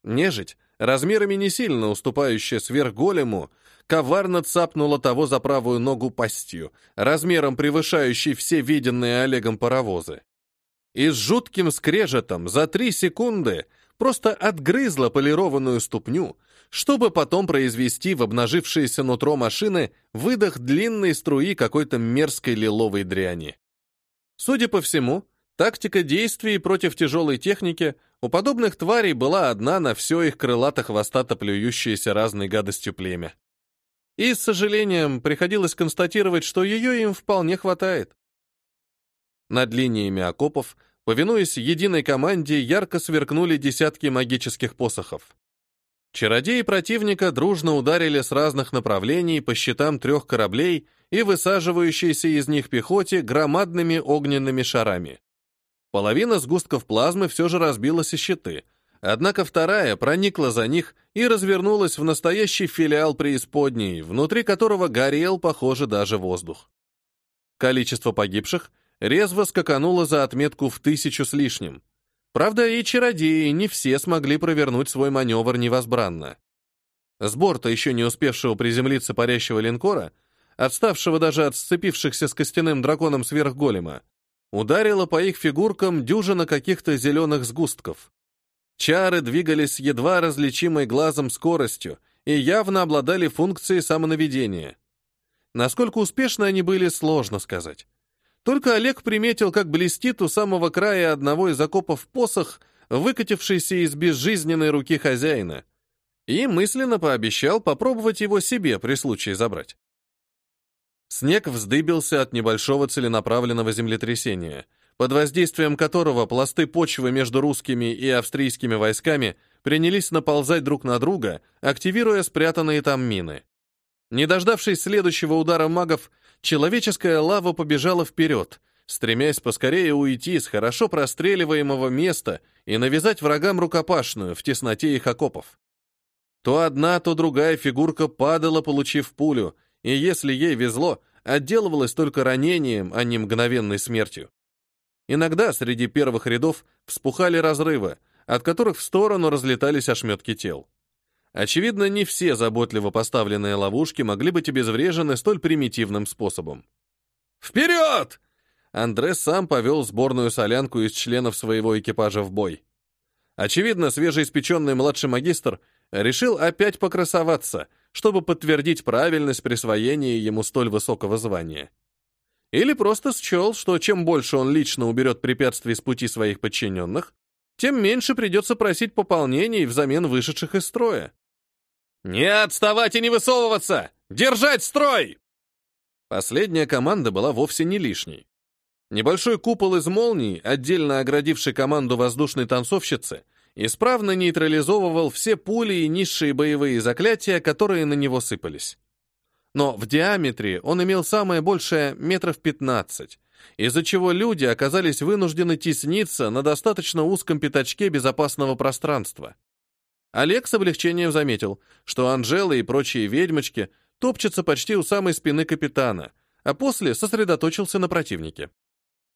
Нежить, размерами не сильно уступающая сверхголему, коварно цапнула того за правую ногу пастью, размером превышающей все виденные Олегом паровозы. И с жутким скрежетом за три секунды просто отгрызла полированную ступню, чтобы потом произвести в обнажившееся нутро машины выдох длинной струи какой-то мерзкой лиловой дряни. Судя по всему, тактика действий против тяжелой техники у подобных тварей была одна на все их крылато-хвостато плюющееся разной гадостью племя. И, с сожалением, приходилось констатировать, что ее им вполне хватает. Над линиями окопов, повинуясь единой команде, ярко сверкнули десятки магических посохов. Чародеи противника дружно ударили с разных направлений по щитам трех кораблей и высаживающейся из них пехоте громадными огненными шарами. Половина сгустков плазмы все же разбилась и щиты, однако вторая проникла за них и развернулась в настоящий филиал преисподней, внутри которого горел, похоже, даже воздух. Количество погибших резво скакануло за отметку в тысячу с лишним. Правда, и чародеи не все смогли провернуть свой маневр невозбранно. С борта еще не успевшего приземлиться парящего линкора, отставшего даже от сцепившихся с костяным драконом сверхголема, ударила по их фигуркам дюжина каких-то зеленых сгустков. Чары двигались едва различимой глазом скоростью и явно обладали функцией самонаведения. Насколько успешны они были, сложно сказать. Только Олег приметил, как блестит у самого края одного из окопов посох, выкатившийся из безжизненной руки хозяина, и мысленно пообещал попробовать его себе при случае забрать. Снег вздыбился от небольшого целенаправленного землетрясения, под воздействием которого пласты почвы между русскими и австрийскими войсками принялись наползать друг на друга, активируя спрятанные там мины. Не дождавшись следующего удара магов, человеческая лава побежала вперед, стремясь поскорее уйти с хорошо простреливаемого места и навязать врагам рукопашную в тесноте их окопов. То одна, то другая фигурка падала, получив пулю, и если ей везло, отделывалась только ранением, а не мгновенной смертью. Иногда среди первых рядов вспухали разрывы, от которых в сторону разлетались ошметки тел. Очевидно, не все заботливо поставленные ловушки могли быть обезврежены столь примитивным способом. «Вперед!» Андре сам повел сборную солянку из членов своего экипажа в бой. Очевидно, свежеиспеченный младший магистр решил опять покрасоваться, чтобы подтвердить правильность присвоения ему столь высокого звания. Или просто счел, что чем больше он лично уберет препятствий с пути своих подчиненных, тем меньше придется просить пополнений взамен вышедших из строя. «Не отставать и не высовываться! Держать строй!» Последняя команда была вовсе не лишней. Небольшой купол из молний, отдельно оградивший команду воздушной танцовщицы, исправно нейтрализовывал все пули и низшие боевые заклятия, которые на него сыпались. Но в диаметре он имел самое большее метров 15, из-за чего люди оказались вынуждены тесниться на достаточно узком пятачке безопасного пространства. Олег с облегчением заметил, что Анжела и прочие ведьмочки топчутся почти у самой спины капитана, а после сосредоточился на противнике.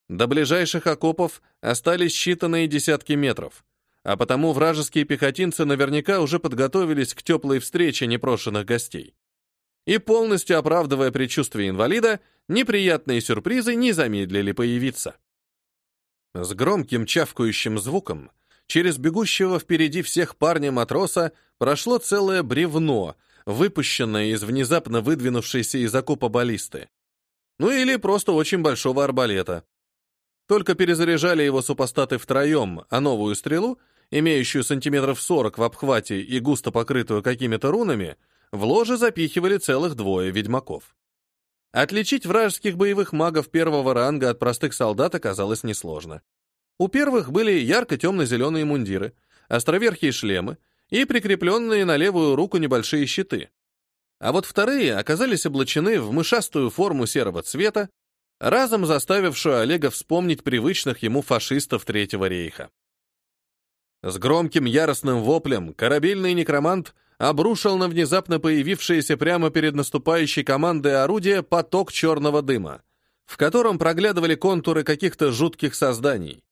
До ближайших окопов остались считанные десятки метров, а потому вражеские пехотинцы наверняка уже подготовились к теплой встрече непрошенных гостей. И полностью оправдывая предчувствие инвалида, неприятные сюрпризы не замедлили появиться. С громким чавкающим звуком через бегущего впереди всех парня-матроса прошло целое бревно, выпущенное из внезапно выдвинувшейся из окопа баллисты. Ну или просто очень большого арбалета. Только перезаряжали его супостаты втроем, а новую стрелу, имеющую сантиметров 40 в обхвате и густо покрытую какими-то рунами, в ложе запихивали целых двое ведьмаков. Отличить вражеских боевых магов первого ранга от простых солдат оказалось несложно. У первых были ярко-темно-зеленые мундиры, островерхие шлемы и прикрепленные на левую руку небольшие щиты. А вот вторые оказались облачены в мышастую форму серого цвета, разом заставившую Олега вспомнить привычных ему фашистов Третьего рейха. С громким яростным воплем корабельный некромант обрушил на внезапно появившееся прямо перед наступающей командой орудия поток черного дыма, в котором проглядывали контуры каких-то жутких созданий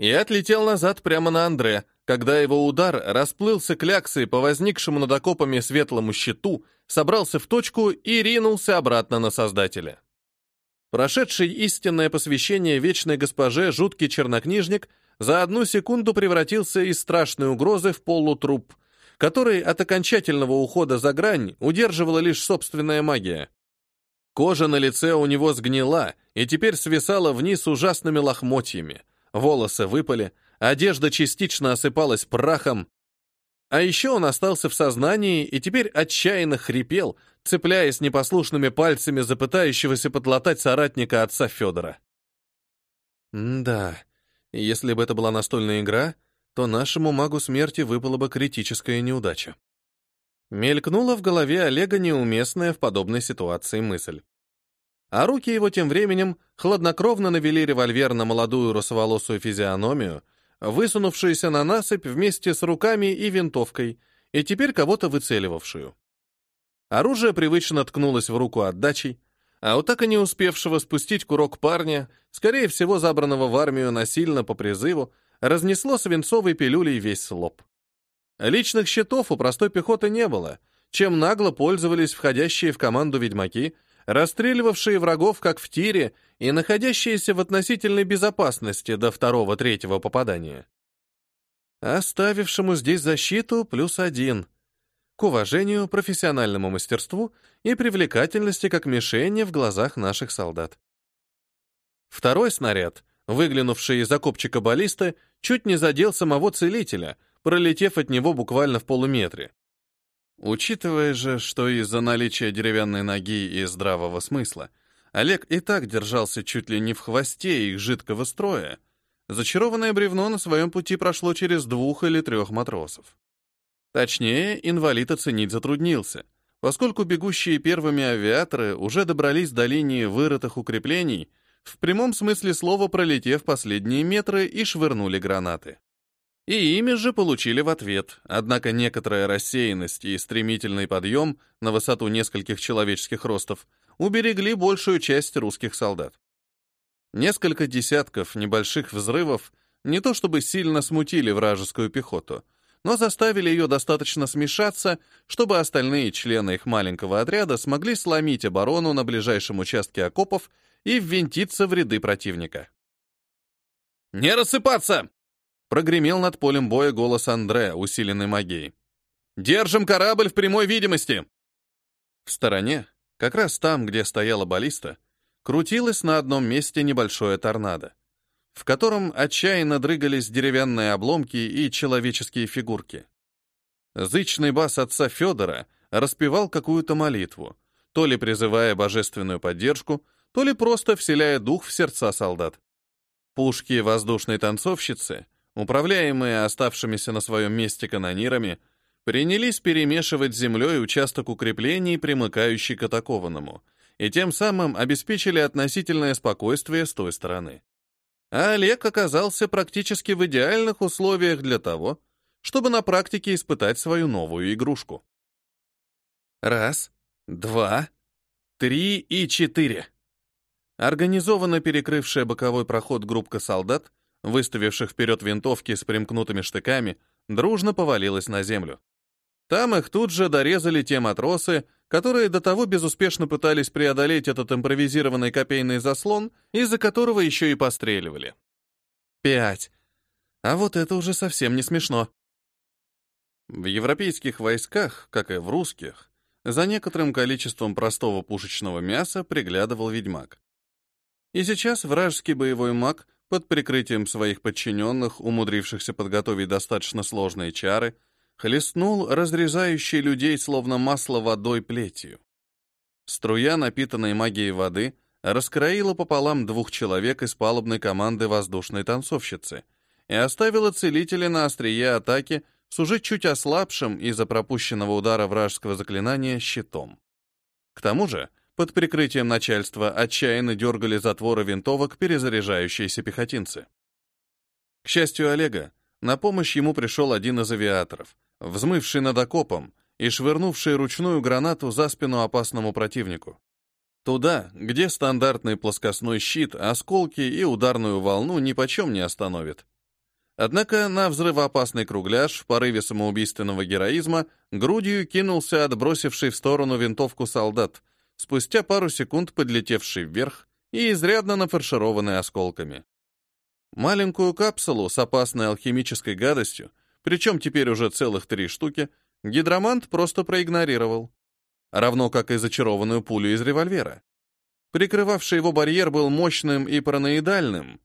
и отлетел назад прямо на Андре, когда его удар расплылся кляксой по возникшему над окопами светлому щиту, собрался в точку и ринулся обратно на Создателя. Прошедший истинное посвящение вечной госпоже жуткий чернокнижник за одну секунду превратился из страшной угрозы в полутруп, который от окончательного ухода за грань удерживала лишь собственная магия. Кожа на лице у него сгнила и теперь свисала вниз ужасными лохмотьями, волосы выпали, одежда частично осыпалась прахом. А еще он остался в сознании и теперь отчаянно хрипел, цепляясь непослушными пальцами за пытающегося подлатать соратника отца Федора. да, если бы это была настольная игра, то нашему магу смерти выпала бы критическая неудача. Мелькнула в голове Олега неуместная в подобной ситуации мысль. А руки его тем временем хладнокровно навели револьвер на молодую русоволосую физиономию, высунувшуюся на насыпь вместе с руками и винтовкой, и теперь кого-то выцеливавшую. Оружие привычно ткнулось в руку отдачей, а у так и не успевшего спустить курок парня, скорее всего забранного в армию насильно по призыву, разнесло свинцовой пилюлей весь лоб. Личных щитов у простой пехоты не было, чем нагло пользовались входящие в команду ведьмаки, расстреливавшие врагов как в тире и находящиеся в относительной безопасности до второго-третьего попадания. Оставившему здесь защиту плюс один. К уважению, профессиональному мастерству и привлекательности как мишени в глазах наших солдат. Второй снаряд, выглянувший из окопчика баллисты, чуть не задел самого целителя, пролетев от него буквально в полуметре. Учитывая же, что из-за наличия деревянной ноги и здравого смысла Олег и так держался чуть ли не в хвосте их жидкого строя, зачарованное бревно на своем пути прошло через двух или трех матросов. Точнее, инвалид оценить затруднился, поскольку бегущие первыми авиаторы уже добрались до линии вырытых укреплений, в прямом смысле слова пролетев последние метры и швырнули гранаты. И ими же получили в ответ, однако некоторая рассеянность и стремительный подъем на высоту нескольких человеческих ростов уберегли большую часть русских солдат. Несколько десятков небольших взрывов не то чтобы сильно смутили вражескую пехоту, но заставили ее достаточно смешаться, чтобы остальные члены их маленького отряда смогли сломить оборону на ближайшем участке окопов и ввинтиться в ряды противника. «Не рассыпаться!» Прогремел над полем боя голос Андре, усиленный магией. «Держим корабль в прямой видимости!» В стороне, как раз там, где стояла баллиста, крутилось на одном месте небольшое торнадо, в котором отчаянно дрыгались деревянные обломки и человеческие фигурки. Зычный бас отца Федора распевал какую-то молитву, то ли призывая божественную поддержку, то ли просто вселяя дух в сердца солдат. Пушки воздушной танцовщицы — управляемые оставшимися на своем месте канонирами, принялись перемешивать с землей участок укреплений, примыкающий к атакованному, и тем самым обеспечили относительное спокойствие с той стороны. А Олег оказался практически в идеальных условиях для того, чтобы на практике испытать свою новую игрушку. Раз, два, три и четыре. Организованно перекрывшая боковой проход группка солдат выставивших вперед винтовки с примкнутыми штыками, дружно повалилась на землю. Там их тут же дорезали те матросы, которые до того безуспешно пытались преодолеть этот импровизированный копейный заслон, из-за которого еще и постреливали. Пять. А вот это уже совсем не смешно. В европейских войсках, как и в русских, за некоторым количеством простого пушечного мяса приглядывал ведьмак. И сейчас вражеский боевой маг под прикрытием своих подчиненных, умудрившихся подготовить достаточно сложные чары, хлестнул разрезающий людей словно масло водой плетью. Струя, напитанной магией воды, раскроила пополам двух человек из палубной команды воздушной танцовщицы и оставила целителя на острие атаки с уже чуть ослабшим из-за пропущенного удара вражеского заклинания щитом. К тому же, под прикрытием начальства отчаянно дергали затворы винтовок перезаряжающиеся пехотинцы. К счастью Олега, на помощь ему пришел один из авиаторов, взмывший над окопом и швырнувший ручную гранату за спину опасному противнику. Туда, где стандартный плоскостной щит, осколки и ударную волну нипочем не остановит. Однако на взрывоопасный кругляш в порыве самоубийственного героизма грудью кинулся отбросивший в сторону винтовку солдат, спустя пару секунд подлетевший вверх и изрядно нафаршированный осколками. Маленькую капсулу с опасной алхимической гадостью, причем теперь уже целых три штуки, гидромант просто проигнорировал. Равно как и зачарованную пулю из револьвера. Прикрывавший его барьер был мощным и параноидальным,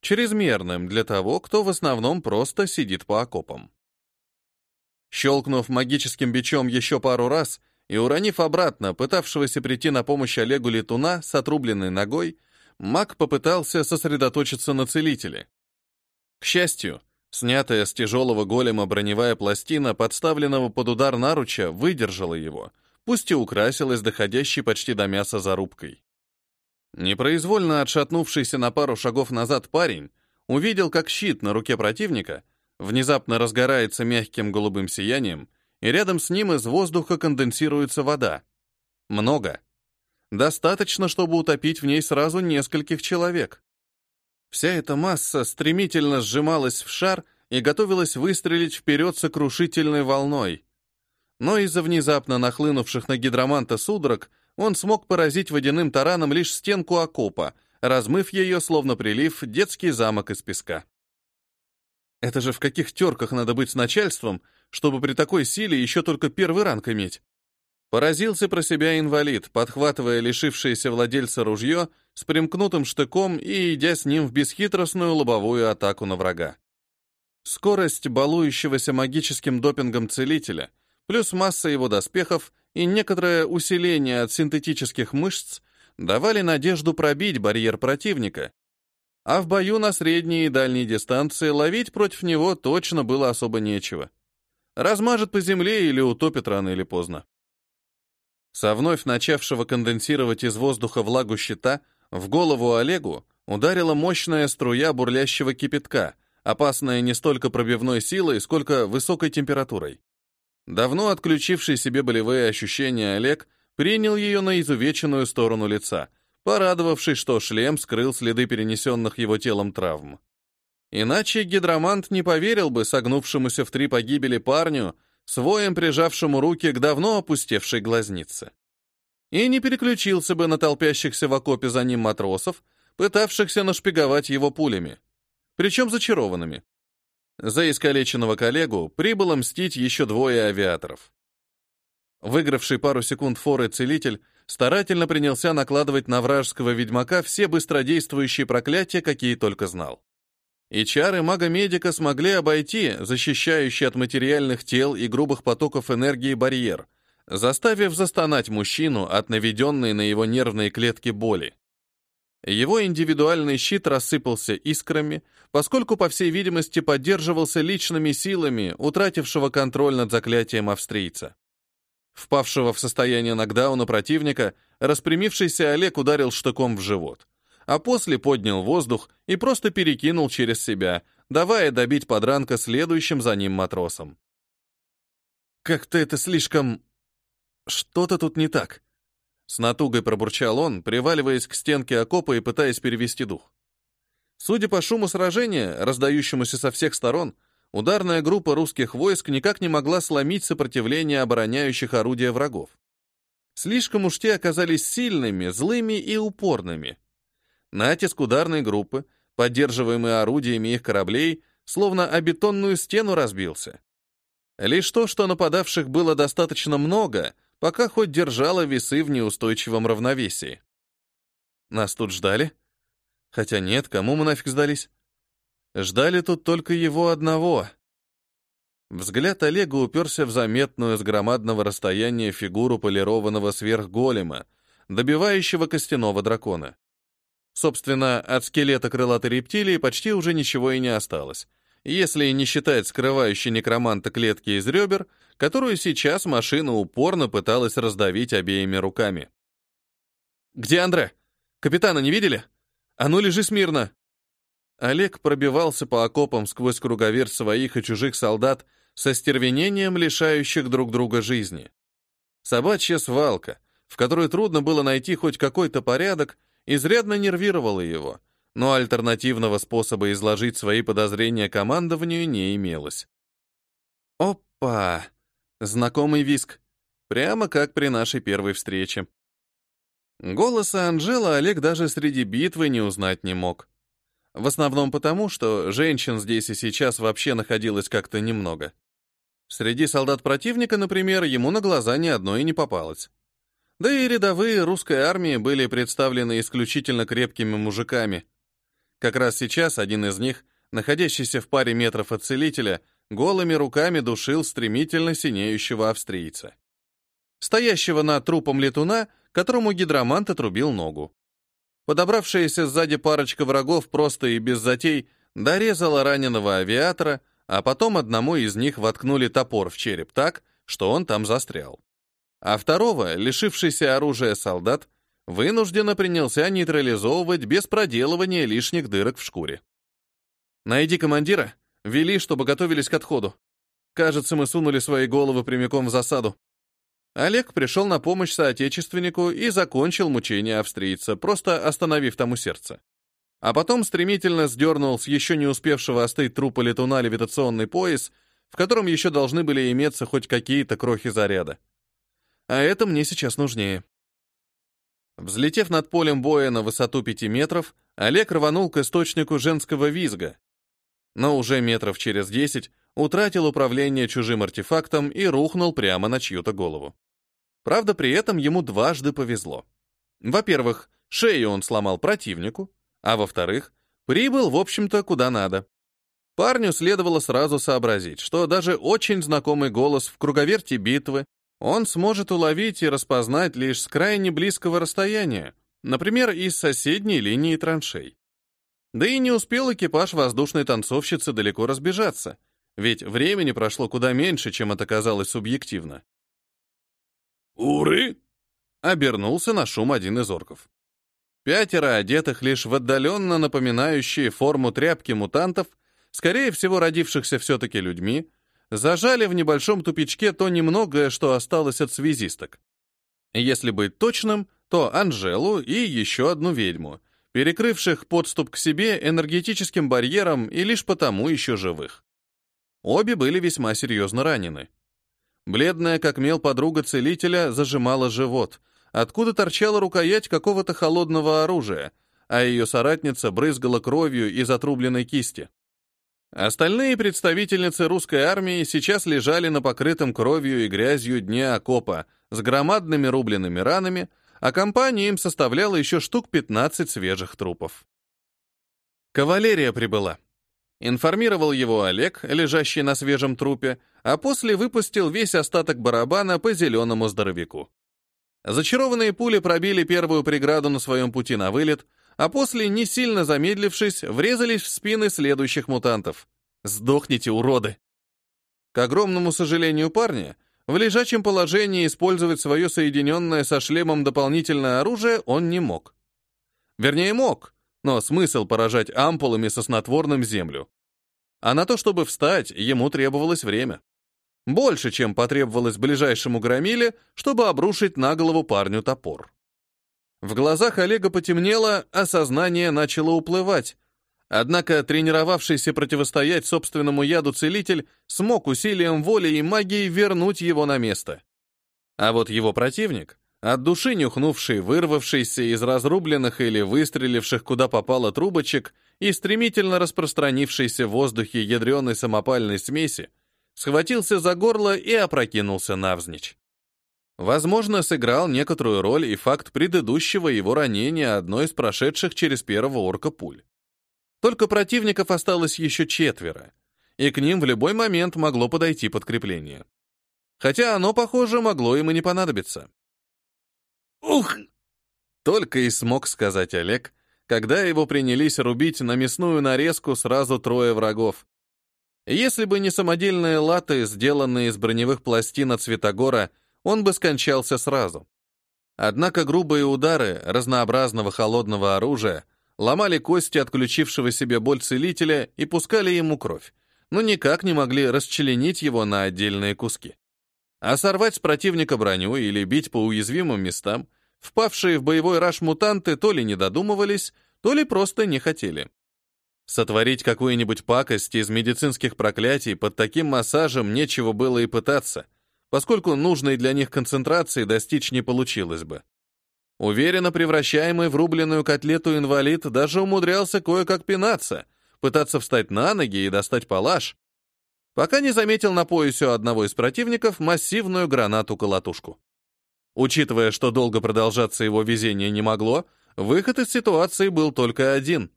чрезмерным для того, кто в основном просто сидит по окопам. Щелкнув магическим бичом еще пару раз, и, уронив обратно пытавшегося прийти на помощь Олегу Летуна с отрубленной ногой, маг попытался сосредоточиться на целителе. К счастью, Снятая с тяжелого голема броневая пластина, подставленного под удар наруча, выдержала его, пусть и украсилась доходящей почти до мяса зарубкой. Непроизвольно отшатнувшийся на пару шагов назад парень увидел, как щит на руке противника внезапно разгорается мягким голубым сиянием, и рядом с ним из воздуха конденсируется вода. Много. Достаточно, чтобы утопить в ней сразу нескольких человек. Вся эта масса стремительно сжималась в шар и готовилась выстрелить вперед сокрушительной волной. Но из-за внезапно нахлынувших на гидроманта судорог он смог поразить водяным тараном лишь стенку окопа, размыв ее, словно прилив, детский замок из песка. Это же в каких терках надо быть с начальством, чтобы при такой силе еще только первый ранг иметь? Поразился про себя инвалид, подхватывая лишившееся владельца ружье с примкнутым штыком и идя с ним в бесхитростную лобовую атаку на врага. Скорость балующегося магическим допингом целителя, плюс масса его доспехов и некоторое усиление от синтетических мышц давали надежду пробить барьер противника, а в бою на средней и дальней дистанции ловить против него точно было особо нечего. Размажет по земле или утопит рано или поздно. Со вновь начавшего конденсировать из воздуха влагу щита в голову Олегу ударила мощная струя бурлящего кипятка, опасная не столько пробивной силой, сколько высокой температурой. Давно отключивший себе болевые ощущения Олег принял ее на изувеченную сторону лица, порадовавшись, что шлем скрыл следы перенесенных его телом травм. Иначе гидромант не поверил бы согнувшемуся в три погибели парню, своем прижавшему руки к давно опустевшей глазнице. И не переключился бы на толпящихся в окопе за ним матросов, пытавшихся нашпиговать его пулями, причем зачарованными. За искалеченного коллегу прибыло мстить еще двое авиаторов. Выигравший пару секунд форы целитель старательно принялся накладывать на вражеского ведьмака все быстродействующие проклятия, какие только знал. И чары мага-медика смогли обойти защищающий от материальных тел и грубых потоков энергии барьер, заставив застонать мужчину от наведенной на его нервные клетки боли. Его индивидуальный щит рассыпался искрами, поскольку, по всей видимости, поддерживался личными силами утратившего контроль над заклятием австрийца. Впавшего в состояние нокдауна противника, распрямившийся Олег ударил штыком в живот а после поднял воздух и просто перекинул через себя, давая добить подранка следующим за ним матросам. «Как-то это слишком... Что-то тут не так», — с натугой пробурчал он, приваливаясь к стенке окопа и пытаясь перевести дух. Судя по шуму сражения, раздающемуся со всех сторон, ударная группа русских войск никак не могла сломить сопротивление обороняющих орудия врагов. Слишком уж те оказались сильными, злыми и упорными. Натиск ударной группы, поддерживаемый орудиями их кораблей, словно о бетонную стену разбился. Лишь то, что нападавших было достаточно много, пока хоть держало весы в неустойчивом равновесии. Нас тут ждали? Хотя нет, кому мы нафиг сдались? Ждали тут только его одного. Взгляд Олега уперся в заметную с громадного расстояния фигуру полированного сверхголема, добивающего костяного дракона. Собственно, от скелета крылатой рептилии почти уже ничего и не осталось, если не считать скрывающей некроманта клетки из ребер, которую сейчас машина упорно пыталась раздавить обеими руками. «Где Андре? Капитана не видели? А ну, лежи смирно!» Олег пробивался по окопам сквозь круговер своих и чужих солдат со стервенением, лишающих друг друга жизни. Собачья свалка, в которой трудно было найти хоть какой-то порядок, изрядно нервировало его, но альтернативного способа изложить свои подозрения командованию не имелось. Опа! Знакомый виск. Прямо как при нашей первой встрече. Голоса Анжела Олег даже среди битвы не узнать не мог. В основном потому, что женщин здесь и сейчас вообще находилось как-то немного. Среди солдат противника, например, ему на глаза ни одной не попалось. Да и рядовые русской армии были представлены исключительно крепкими мужиками. Как раз сейчас один из них, находящийся в паре метров от целителя, голыми руками душил стремительно синеющего австрийца. Стоящего над трупом летуна, которому гидромант отрубил ногу. Подобравшаяся сзади парочка врагов просто и без затей дорезала раненого авиатора, а потом одному из них воткнули топор в череп так, что он там застрял. А второго, лишившийся оружия солдат, вынужденно принялся нейтрализовывать без проделывания лишних дырок в шкуре. «Найди командира, вели, чтобы готовились к отходу. Кажется, мы сунули свои головы прямиком в засаду». Олег пришел на помощь соотечественнику и закончил мучение австрийца, просто остановив тому сердце. А потом стремительно сдернул с еще не успевшего остыть трупа летуна левитационный пояс, в котором еще должны были иметься хоть какие-то крохи заряда. А это мне сейчас нужнее. Взлетев над полем боя на высоту пяти метров, Олег рванул к источнику женского визга, но уже метров через десять утратил управление чужим артефактом и рухнул прямо на чью-то голову. Правда, при этом ему дважды повезло. Во-первых, шею он сломал противнику, а во-вторых, прибыл, в общем-то, куда надо. Парню следовало сразу сообразить, что даже очень знакомый голос в круговерте битвы он сможет уловить и распознать лишь с крайне близкого расстояния, например, из соседней линии траншей. Да и не успел экипаж воздушной танцовщицы далеко разбежаться, ведь времени прошло куда меньше, чем это казалось субъективно. «Уры!» — обернулся на шум один из орков. Пятеро, одетых лишь в отдаленно напоминающие форму тряпки мутантов, скорее всего, родившихся все-таки людьми, зажали в небольшом тупичке то немногое, что осталось от связисток. Если быть точным, то Анжелу и еще одну ведьму, перекрывших подступ к себе энергетическим барьером и лишь потому еще живых. Обе были весьма серьезно ранены. Бледная, как мел подруга целителя, зажимала живот, откуда торчала рукоять какого-то холодного оружия, а ее соратница брызгала кровью из отрубленной кисти. Остальные представительницы русской армии сейчас лежали на покрытом кровью и грязью дне окопа с громадными рубленными ранами, а компания им составляла еще штук 15 свежих трупов. Кавалерия прибыла. Информировал его Олег, лежащий на свежем трупе, а после выпустил весь остаток барабана по зеленому здоровяку. Зачарованные пули пробили первую преграду на своем пути на вылет, а после, не сильно замедлившись, врезались в спины следующих мутантов. «Сдохните, уроды!» К огромному сожалению парня, в лежачем положении использовать свое соединенное со шлемом дополнительное оружие он не мог. Вернее, мог, но смысл поражать ампулами со снотворным землю. А на то, чтобы встать, ему требовалось время. Больше, чем потребовалось ближайшему громиле, чтобы обрушить на голову парню топор. В глазах Олега потемнело, а сознание начало уплывать, Однако тренировавшийся противостоять собственному яду целитель смог усилием воли и магии вернуть его на место. А вот его противник, от души нюхнувший, вырвавшийся из разрубленных или выстреливших куда попало трубочек и стремительно распространившийся в воздухе ядреной самопальной смеси, схватился за горло и опрокинулся навзничь. Возможно, сыграл некоторую роль и факт предыдущего его ранения одной из прошедших через первого орка пуль. Только противников осталось еще четверо, и к ним в любой момент могло подойти подкрепление. Хотя оно, похоже, могло им и не понадобиться. «Ух!» Только и смог сказать Олег, когда его принялись рубить на мясную нарезку сразу трое врагов. Если бы не самодельные латы, сделанные из броневых пластин от Светогора, он бы скончался сразу. Однако грубые удары разнообразного холодного оружия ломали кости отключившего себе боль целителя и пускали ему кровь, но никак не могли расчленить его на отдельные куски. А сорвать с противника броню или бить по уязвимым местам, впавшие в боевой раж мутанты то ли не додумывались, то ли просто не хотели. Сотворить какую-нибудь пакость из медицинских проклятий под таким массажем нечего было и пытаться, поскольку нужной для них концентрации достичь не получилось бы. Уверенно превращаемый в рубленную котлету инвалид даже умудрялся кое-как пинаться, пытаться встать на ноги и достать палаш, пока не заметил на поясе одного из противников массивную гранату-колотушку. Учитывая, что долго продолжаться его везение не могло, выход из ситуации был только один.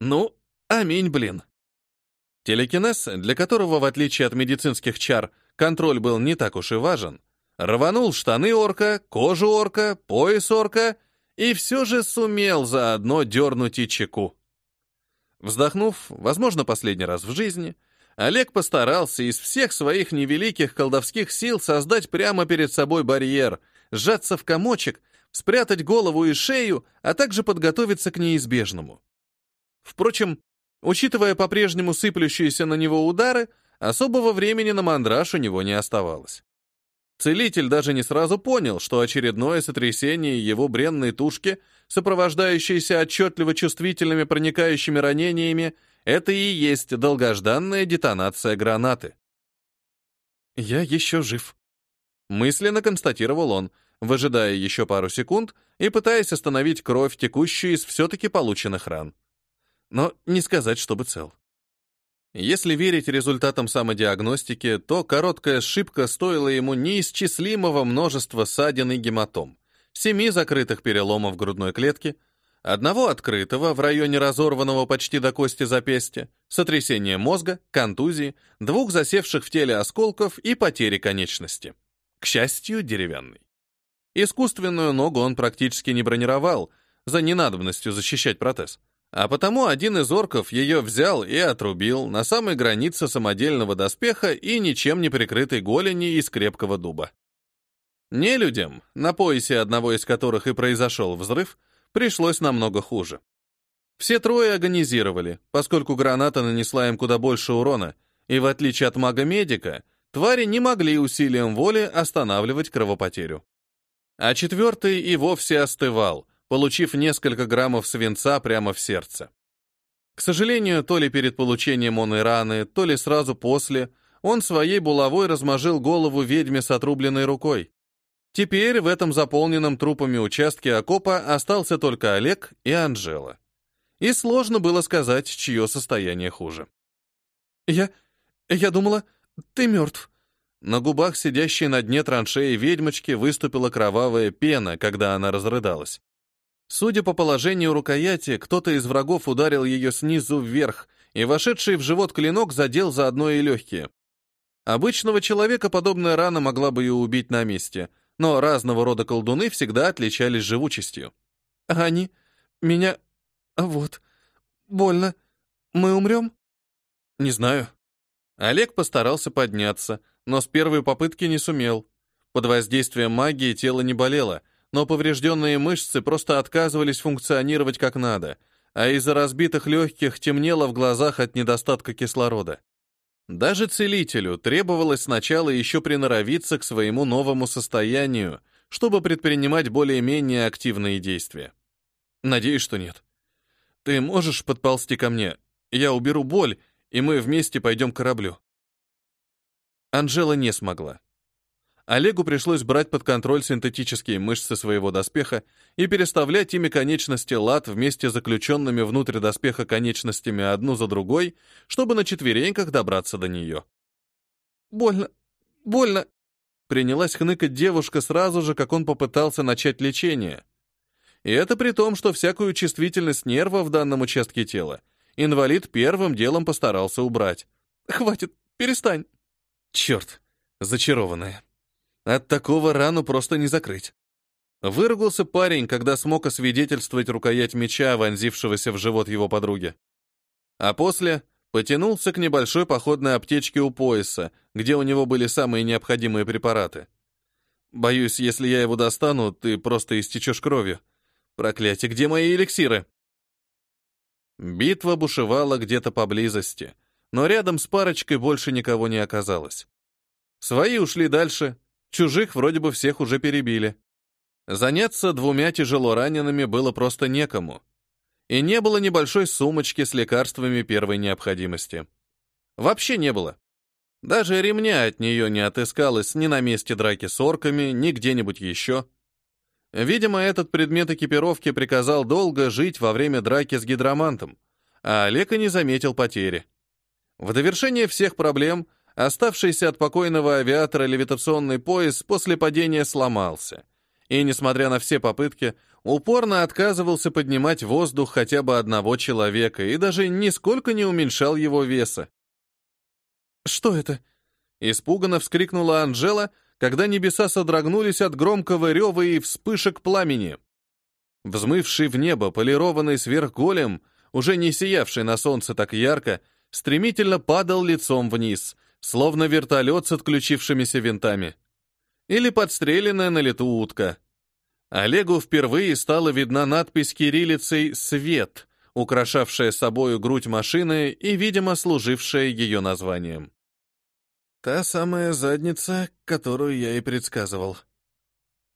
Ну, аминь, блин. Телекинез, для которого, в отличие от медицинских чар, контроль был не так уж и важен, рванул штаны орка, кожу орка, пояс орка и все же сумел заодно дернуть и чеку. Вздохнув, возможно, последний раз в жизни, Олег постарался из всех своих невеликих колдовских сил создать прямо перед собой барьер, сжаться в комочек, спрятать голову и шею, а также подготовиться к неизбежному. Впрочем, учитывая по-прежнему сыплющиеся на него удары, особого времени на мандраж у него не оставалось. Целитель даже не сразу понял, что очередное сотрясение его бренной тушки, сопровождающееся отчетливо чувствительными проникающими ранениями, это и есть долгожданная детонация гранаты. «Я еще жив», — мысленно констатировал он, выжидая еще пару секунд и пытаясь остановить кровь, текущую из все-таки полученных ран. Но не сказать, чтобы цел. Если верить результатам самодиагностики, то короткая ошибка стоила ему неисчислимого множества ссадин и гематом, семи закрытых переломов грудной клетки, одного открытого в районе разорванного почти до кости запястья, сотрясения мозга, контузии, двух засевших в теле осколков и потери конечности. К счастью, деревянный. Искусственную ногу он практически не бронировал, за ненадобностью защищать протез. А потому один из орков ее взял и отрубил на самой границе самодельного доспеха и ничем не прикрытой голени из крепкого дуба. Не людям, на поясе одного из которых и произошел взрыв, пришлось намного хуже. Все трое агонизировали, поскольку граната нанесла им куда больше урона, и в отличие от мага-медика, твари не могли усилием воли останавливать кровопотерю. А четвертый и вовсе остывал, получив несколько граммов свинца прямо в сердце. К сожалению, то ли перед получением он и раны, то ли сразу после, он своей булавой размажил голову ведьме с отрубленной рукой. Теперь в этом заполненном трупами участке окопа остался только Олег и Анжела. И сложно было сказать, чье состояние хуже. «Я... я думала, ты мертв». На губах сидящей на дне траншеи ведьмочки выступила кровавая пена, когда она разрыдалась. Судя по положению рукояти, кто-то из врагов ударил ее снизу вверх, и вошедший в живот клинок задел заодно и легкие. Обычного человека подобная рана могла бы ее убить на месте, но разного рода колдуны всегда отличались живучестью. «Они... меня... вот... больно. Мы умрем?» «Не знаю». Олег постарался подняться, но с первой попытки не сумел. Под воздействием магии тело не болело, но поврежденные мышцы просто отказывались функционировать как надо, а из-за разбитых легких темнело в глазах от недостатка кислорода. Даже целителю требовалось сначала еще приноровиться к своему новому состоянию, чтобы предпринимать более-менее активные действия. Надеюсь, что нет. Ты можешь подползти ко мне? Я уберу боль, и мы вместе пойдем к кораблю. Анжела не смогла. Олегу пришлось брать под контроль синтетические мышцы своего доспеха и переставлять ими конечности лад вместе с заключенными внутрь доспеха конечностями одну за другой, чтобы на четвереньках добраться до нее. «Больно, больно!» Принялась хныкать девушка сразу же, как он попытался начать лечение. И это при том, что всякую чувствительность нерва в данном участке тела инвалид первым делом постарался убрать. «Хватит, перестань!» «Черт, зачарованная!» От такого рану просто не закрыть. Выругался парень, когда смог освидетельствовать рукоять меча, вонзившегося в живот его подруги. А после потянулся к небольшой походной аптечке у пояса, где у него были самые необходимые препараты. Боюсь, если я его достану, ты просто истечешь кровью. Проклятие, где мои эликсиры? Битва бушевала где-то поблизости, но рядом с парочкой больше никого не оказалось. Свои ушли дальше, Чужих вроде бы всех уже перебили. Заняться двумя тяжело ранеными было просто некому. И не было небольшой сумочки с лекарствами первой необходимости. Вообще не было. Даже ремня от нее не отыскалось ни на месте драки с орками, ни где-нибудь еще. Видимо, этот предмет экипировки приказал долго жить во время драки с гидромантом, а Олег и не заметил потери. В довершение всех проблем Оставшийся от покойного авиатора левитационный пояс после падения сломался. И, несмотря на все попытки, упорно отказывался поднимать воздух хотя бы одного человека и даже нисколько не уменьшал его веса. «Что это?» — испуганно вскрикнула Анжела, когда небеса содрогнулись от громкого рева и вспышек пламени. Взмывший в небо полированный сверхголем уже не сиявший на солнце так ярко, стремительно падал лицом вниз, словно вертолет с отключившимися винтами. Или подстреленная на лету утка. Олегу впервые стала видна надпись кириллицей «Свет», украшавшая собою грудь машины и, видимо, служившая ее названием. Та самая задница, которую я и предсказывал.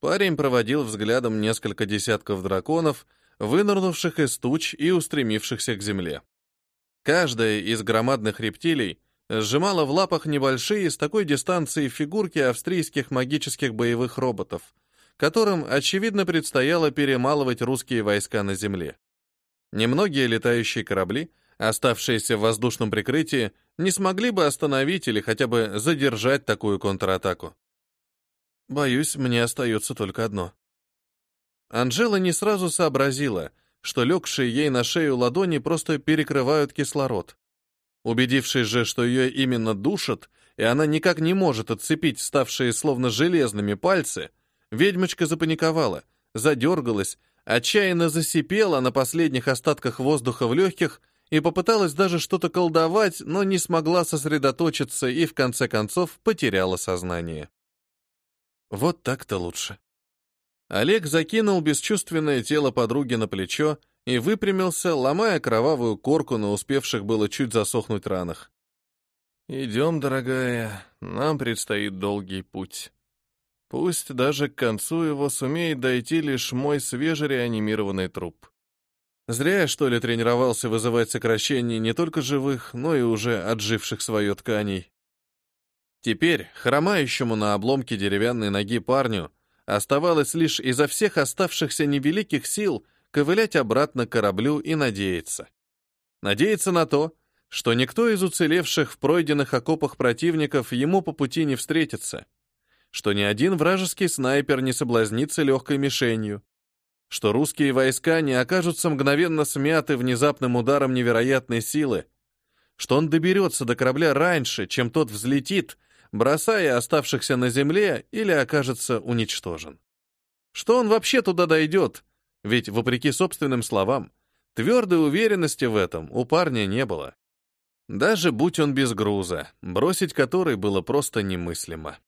Парень проводил взглядом несколько десятков драконов, вынырнувших из туч и устремившихся к земле. Каждая из громадных рептилий сжимала в лапах небольшие с такой дистанции фигурки австрийских магических боевых роботов, которым, очевидно, предстояло перемалывать русские войска на земле. Немногие летающие корабли, оставшиеся в воздушном прикрытии, не смогли бы остановить или хотя бы задержать такую контратаку. Боюсь, мне остается только одно. Анжела не сразу сообразила, что легшие ей на шею ладони просто перекрывают кислород. Убедившись же, что ее именно душат, и она никак не может отцепить ставшие словно железными пальцы, ведьмочка запаниковала, задергалась, отчаянно засипела на последних остатках воздуха в легких и попыталась даже что-то колдовать, но не смогла сосредоточиться и в конце концов потеряла сознание. Вот так-то лучше. Олег закинул бесчувственное тело подруги на плечо и выпрямился, ломая кровавую корку на успевших было чуть засохнуть ранах. «Идем, дорогая, нам предстоит долгий путь. Пусть даже к концу его сумеет дойти лишь мой свежереанимированный труп. Зря что ли, тренировался вызывать сокращение не только живых, но и уже отживших свое тканей. Теперь, хромающему на обломке деревянной ноги парню, оставалось лишь изо всех оставшихся невеликих сил ковылять обратно к кораблю и надеяться. Надеяться на то, что никто из уцелевших в пройденных окопах противников ему по пути не встретится, что ни один вражеский снайпер не соблазнится легкой мишенью, что русские войска не окажутся мгновенно смяты внезапным ударом невероятной силы, что он доберется до корабля раньше, чем тот взлетит, бросая оставшихся на земле или окажется уничтожен. Что он вообще туда дойдет, ведь, вопреки собственным словам, твердой уверенности в этом у парня не было. Даже будь он без груза, бросить который было просто немыслимо.